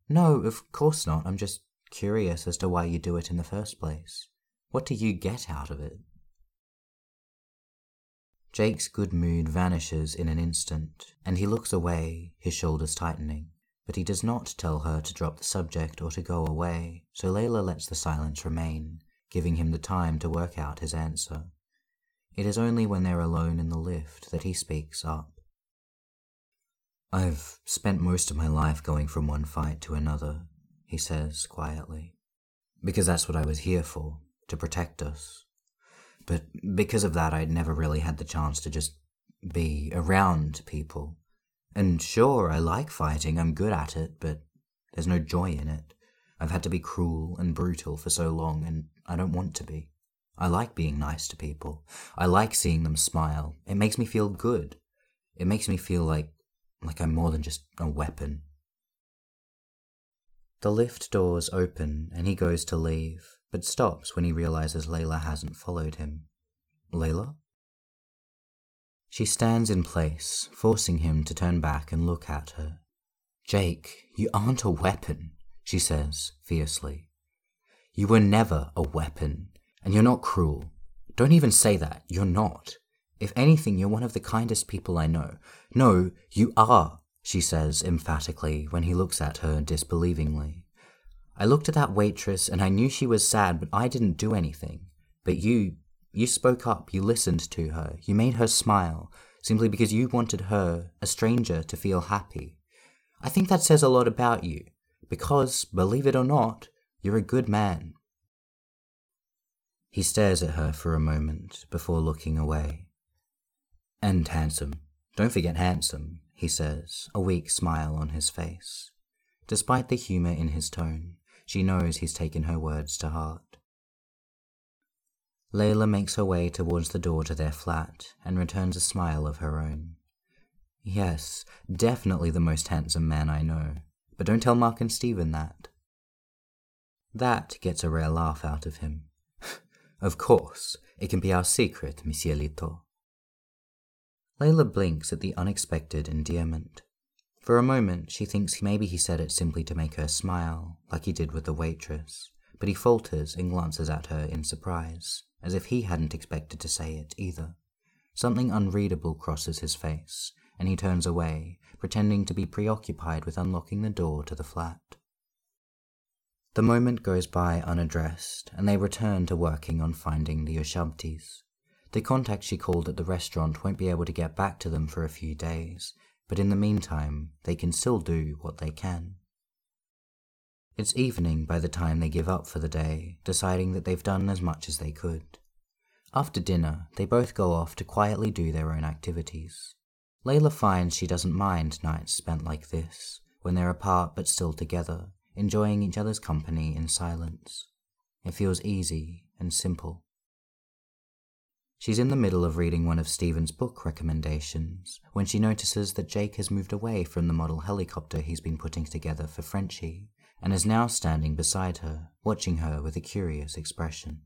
[SPEAKER 1] No, of course not. I'm just curious as to why you do it in the first place. What do you get out of it? Jake's good mood vanishes in an instant, and he looks away, his shoulders tightening. but he does not tell her to drop the subject or to go away, so Layla lets the silence remain, giving him the time to work out his answer. It is only when they're alone in the lift that he speaks up. I've spent most of my life going from one fight to another, he says quietly. Because that's what I was here for, to protect us. But because of that, I'd never really had the chance to just be around people. And sure, I like fighting, I'm good at it, but there's no joy in it. I've had to be cruel and brutal for so long, and I don't want to be. I like being nice to people. I like seeing them smile. It makes me feel good. It makes me feel like like I'm more than just a weapon. The lift doors open and he goes to leave, but stops when he realizes Layla hasn't followed him. Layla? She stands in place, forcing him to turn back and look at her. Jake, you aren't a weapon, she says fiercely. You were never a weapon, and you're not cruel. Don't even say that. You're not. If anything, you're one of the kindest people I know. No, you are, she says emphatically when he looks at her disbelievingly. I looked at that waitress and I knew she was sad, but I didn't do anything. But you, you spoke up, you listened to her, you made her smile, simply because you wanted her, a stranger, to feel happy. I think that says a lot about you, because, believe it or not, you're a good man. He stares at her for a moment before looking away. And handsome. Don't forget handsome, he says, a weak smile on his face. Despite the humour in his tone, she knows he's taken her words to heart. Layla makes her way towards the door to their flat and returns a smile of her own. Yes, definitely the most handsome man I know, but don't tell Mark and Stephen that. That gets a rare laugh out of him. of course, it can be our secret, mi cielito. Layla blinks at the unexpected endearment. For a moment, she thinks maybe he said it simply to make her smile, like he did with the waitress, but he falters and glances at her in surprise, as if he hadn't expected to say it either. Something unreadable crosses his face, and he turns away, pretending to be preoccupied with unlocking the door to the flat. The moment goes by unaddressed, and they return to working on finding the Ushabtis. The contact she called at the restaurant won't be able to get back to them for a few days, but in the meantime, they can still do what they can. It's evening by the time they give up for the day, deciding that they've done as much as they could. After dinner, they both go off to quietly do their own activities. Layla finds she doesn't mind nights spent like this, when they're apart but still together, enjoying each other's company in silence. It feels easy and simple. She's in the middle of reading one of Stephen's book recommendations when she notices that Jake has moved away from the model helicopter he's been putting together for Frenchie and is now standing beside her, watching her with a curious expression.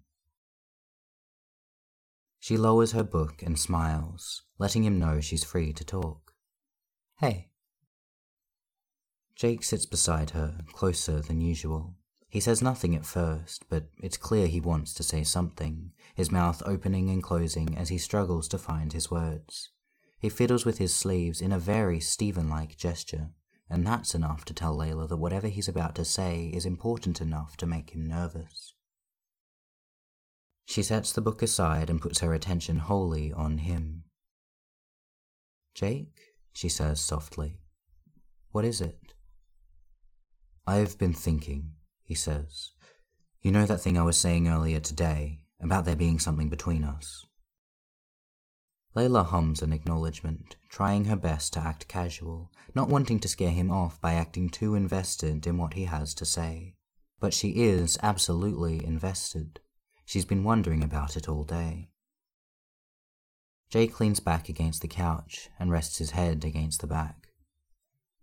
[SPEAKER 1] She lowers her book and smiles, letting him know she's free to talk. Hey. Jake sits beside her, closer than usual. He says nothing at first, but it's clear he wants to say something, his mouth opening and closing as he struggles to find his words. He fiddles with his sleeves in a very Stephen like gesture, and that's enough to tell Layla that whatever he's about to say is important enough to make him nervous. She sets the book aside and puts her attention wholly on him. Jake, she says softly, what is it? I've been thinking, he says. You know that thing I was saying earlier today, about there being something between us? Layla hums an acknowledgement, trying her best to act casual, not wanting to scare him off by acting too invested in what he has to say. But she is absolutely invested. She's been wondering about it all day. Jake leans back against the couch and rests his head against the back.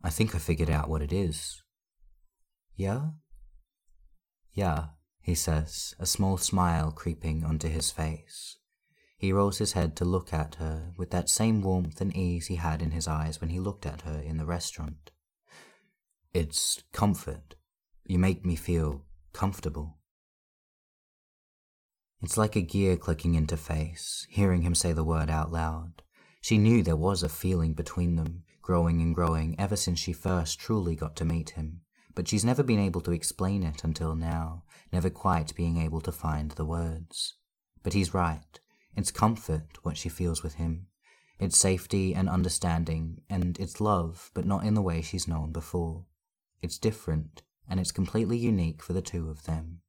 [SPEAKER 1] I think I figured out what it is. Yeah? Yeah, he says, a small smile creeping onto his face. He rolls his head to look at her with that same warmth and ease he had in his eyes when he looked at her in the restaurant. It's comfort. You make me feel comfortable. It's like a gear clicking into face, hearing him say the word out loud. She knew there was a feeling between them, growing and growing ever since she first truly got to meet him, but she's never been able to explain it until now, never quite being able to find the words. But he's right. It's comfort what she feels with him. It's safety and understanding, and it's love, but not in the way she's known before. It's different, and it's completely unique for the two of them.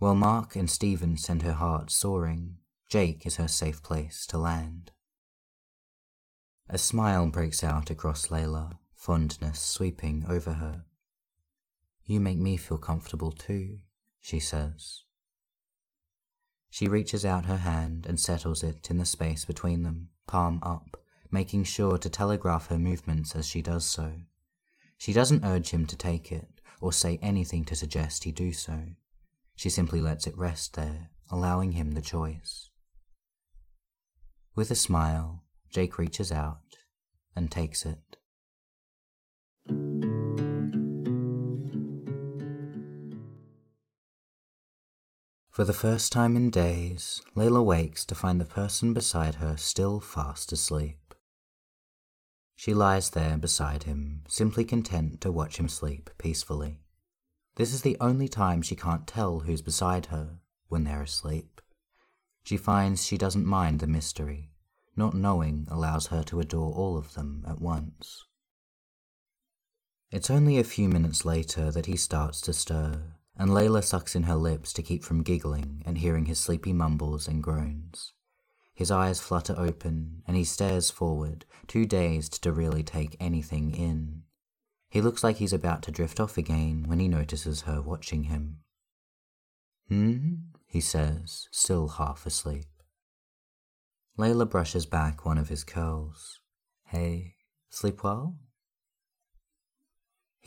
[SPEAKER 1] While Mark and Stephen send her heart soaring, Jake is her safe place to land. A smile breaks out across Layla, fondness sweeping over her. You make me feel comfortable too, she says. She reaches out her hand and settles it in the space between them, palm up, making sure to telegraph her movements as she does so. She doesn't urge him to take it or say anything to suggest he do so. She simply lets it rest there, allowing him the choice. With a smile, Jake reaches out and takes it. For the first time in days, Layla wakes to find the person beside her still fast asleep. She lies there beside him, simply content to watch him sleep peacefully. This is the only time she can't tell who's beside her when they're asleep. She finds she doesn't mind the mystery. Not knowing allows her to adore all of them at once. It's only a few minutes later that he starts to stir, and Layla sucks in her lips to keep from giggling and hearing his sleepy mumbles and groans. His eyes flutter open, and he stares forward, too dazed to really take anything in. He looks like he's about to drift off again when he notices her watching him. Hmm? he says, still half asleep. Layla brushes back one of his curls. Hey, sleep well?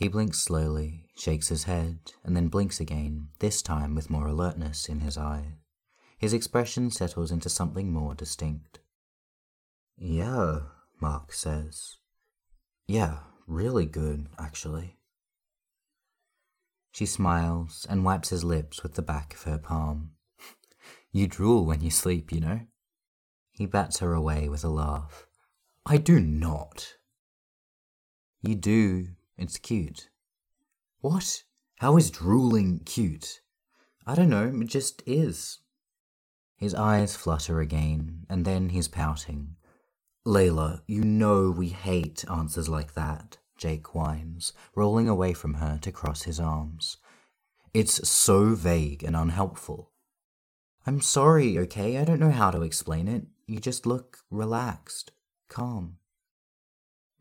[SPEAKER 1] He blinks slowly, shakes his head, and then blinks again, this time with more alertness in his eye. His expression settles into something more distinct. Yeah, Mark says. Yeah, really good, actually. She smiles and wipes his lips with the back of her palm. you drool when you sleep, you know. He bats her away with a laugh. I do not. You do, it's cute. What? How is drooling cute? I don't know, it just is. His eyes flutter again, and then he's pouting. Layla, you know we hate answers like that, Jake whines, rolling away from her to cross his arms. It's so vague and unhelpful. I'm sorry, okay? I don't know how to explain it. You just look relaxed, calm.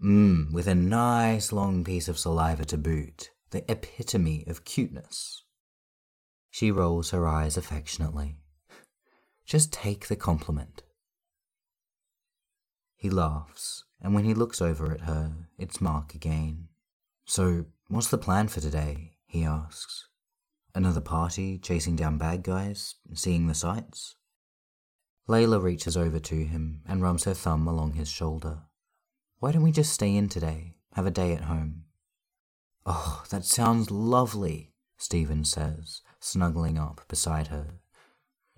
[SPEAKER 1] Mmm, with a nice long piece of saliva to boot, the epitome of cuteness. She rolls her eyes affectionately. Just take the compliment. He laughs, and when he looks over at her, it's Mark again. So, what's the plan for today? he asks. Another party, chasing down bad guys, seeing the sights? Layla reaches over to him and rubs her thumb along his shoulder. Why don't we just stay in today, have a day at home? Oh, that sounds lovely, Stephen says, snuggling up beside her.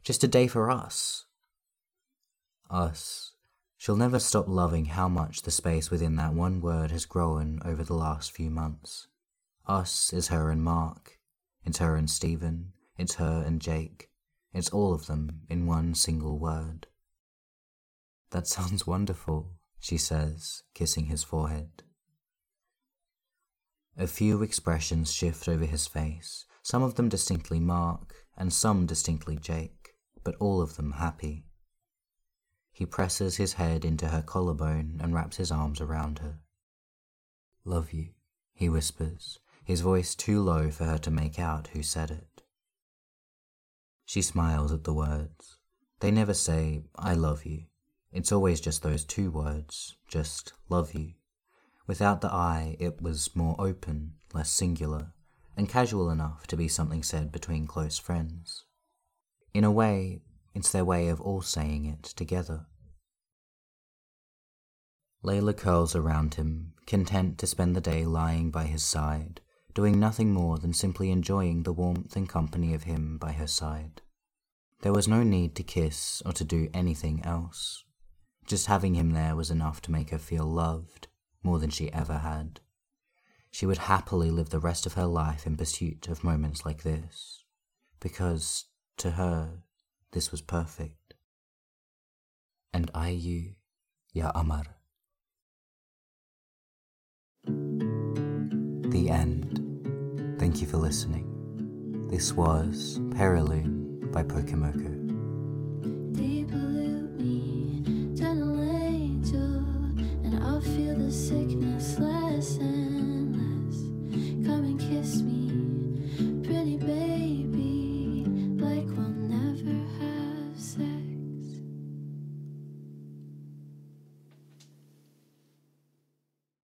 [SPEAKER 1] Just a day for us. Us. She'll never stop loving how much the space within that one word has grown over the last few months. Us is her and Mark. It's her and Stephen. It's her and Jake. It's all of them in one single word. That sounds wonderful, she says, kissing his forehead. A few expressions shift over his face, some of them distinctly Mark, and some distinctly Jake, but all of them happy. He presses his head into her collarbone and wraps his arms around her. Love you, he whispers, his voice too low for her to make out who said it. She smiles at the words. They never say, I love you. It's always just those two words, just love you. Without the I, it was more open, less singular, and casual enough to be something said between close friends. In a way, it's their way of all saying it together. Layla curls around him, content to spend the day lying by his side, doing nothing more than simply enjoying the warmth and company of him by her side. There was no need to kiss or to do anything else. Just having him there was enough to make her feel loved, more than she ever had. She would happily live the rest of her life in pursuit of moments like this, because, to her, this was perfect. And I you, Ya Amar. The end. Thank you for listening. This was Perilune by Pokemoko.
[SPEAKER 2] sickness lesson.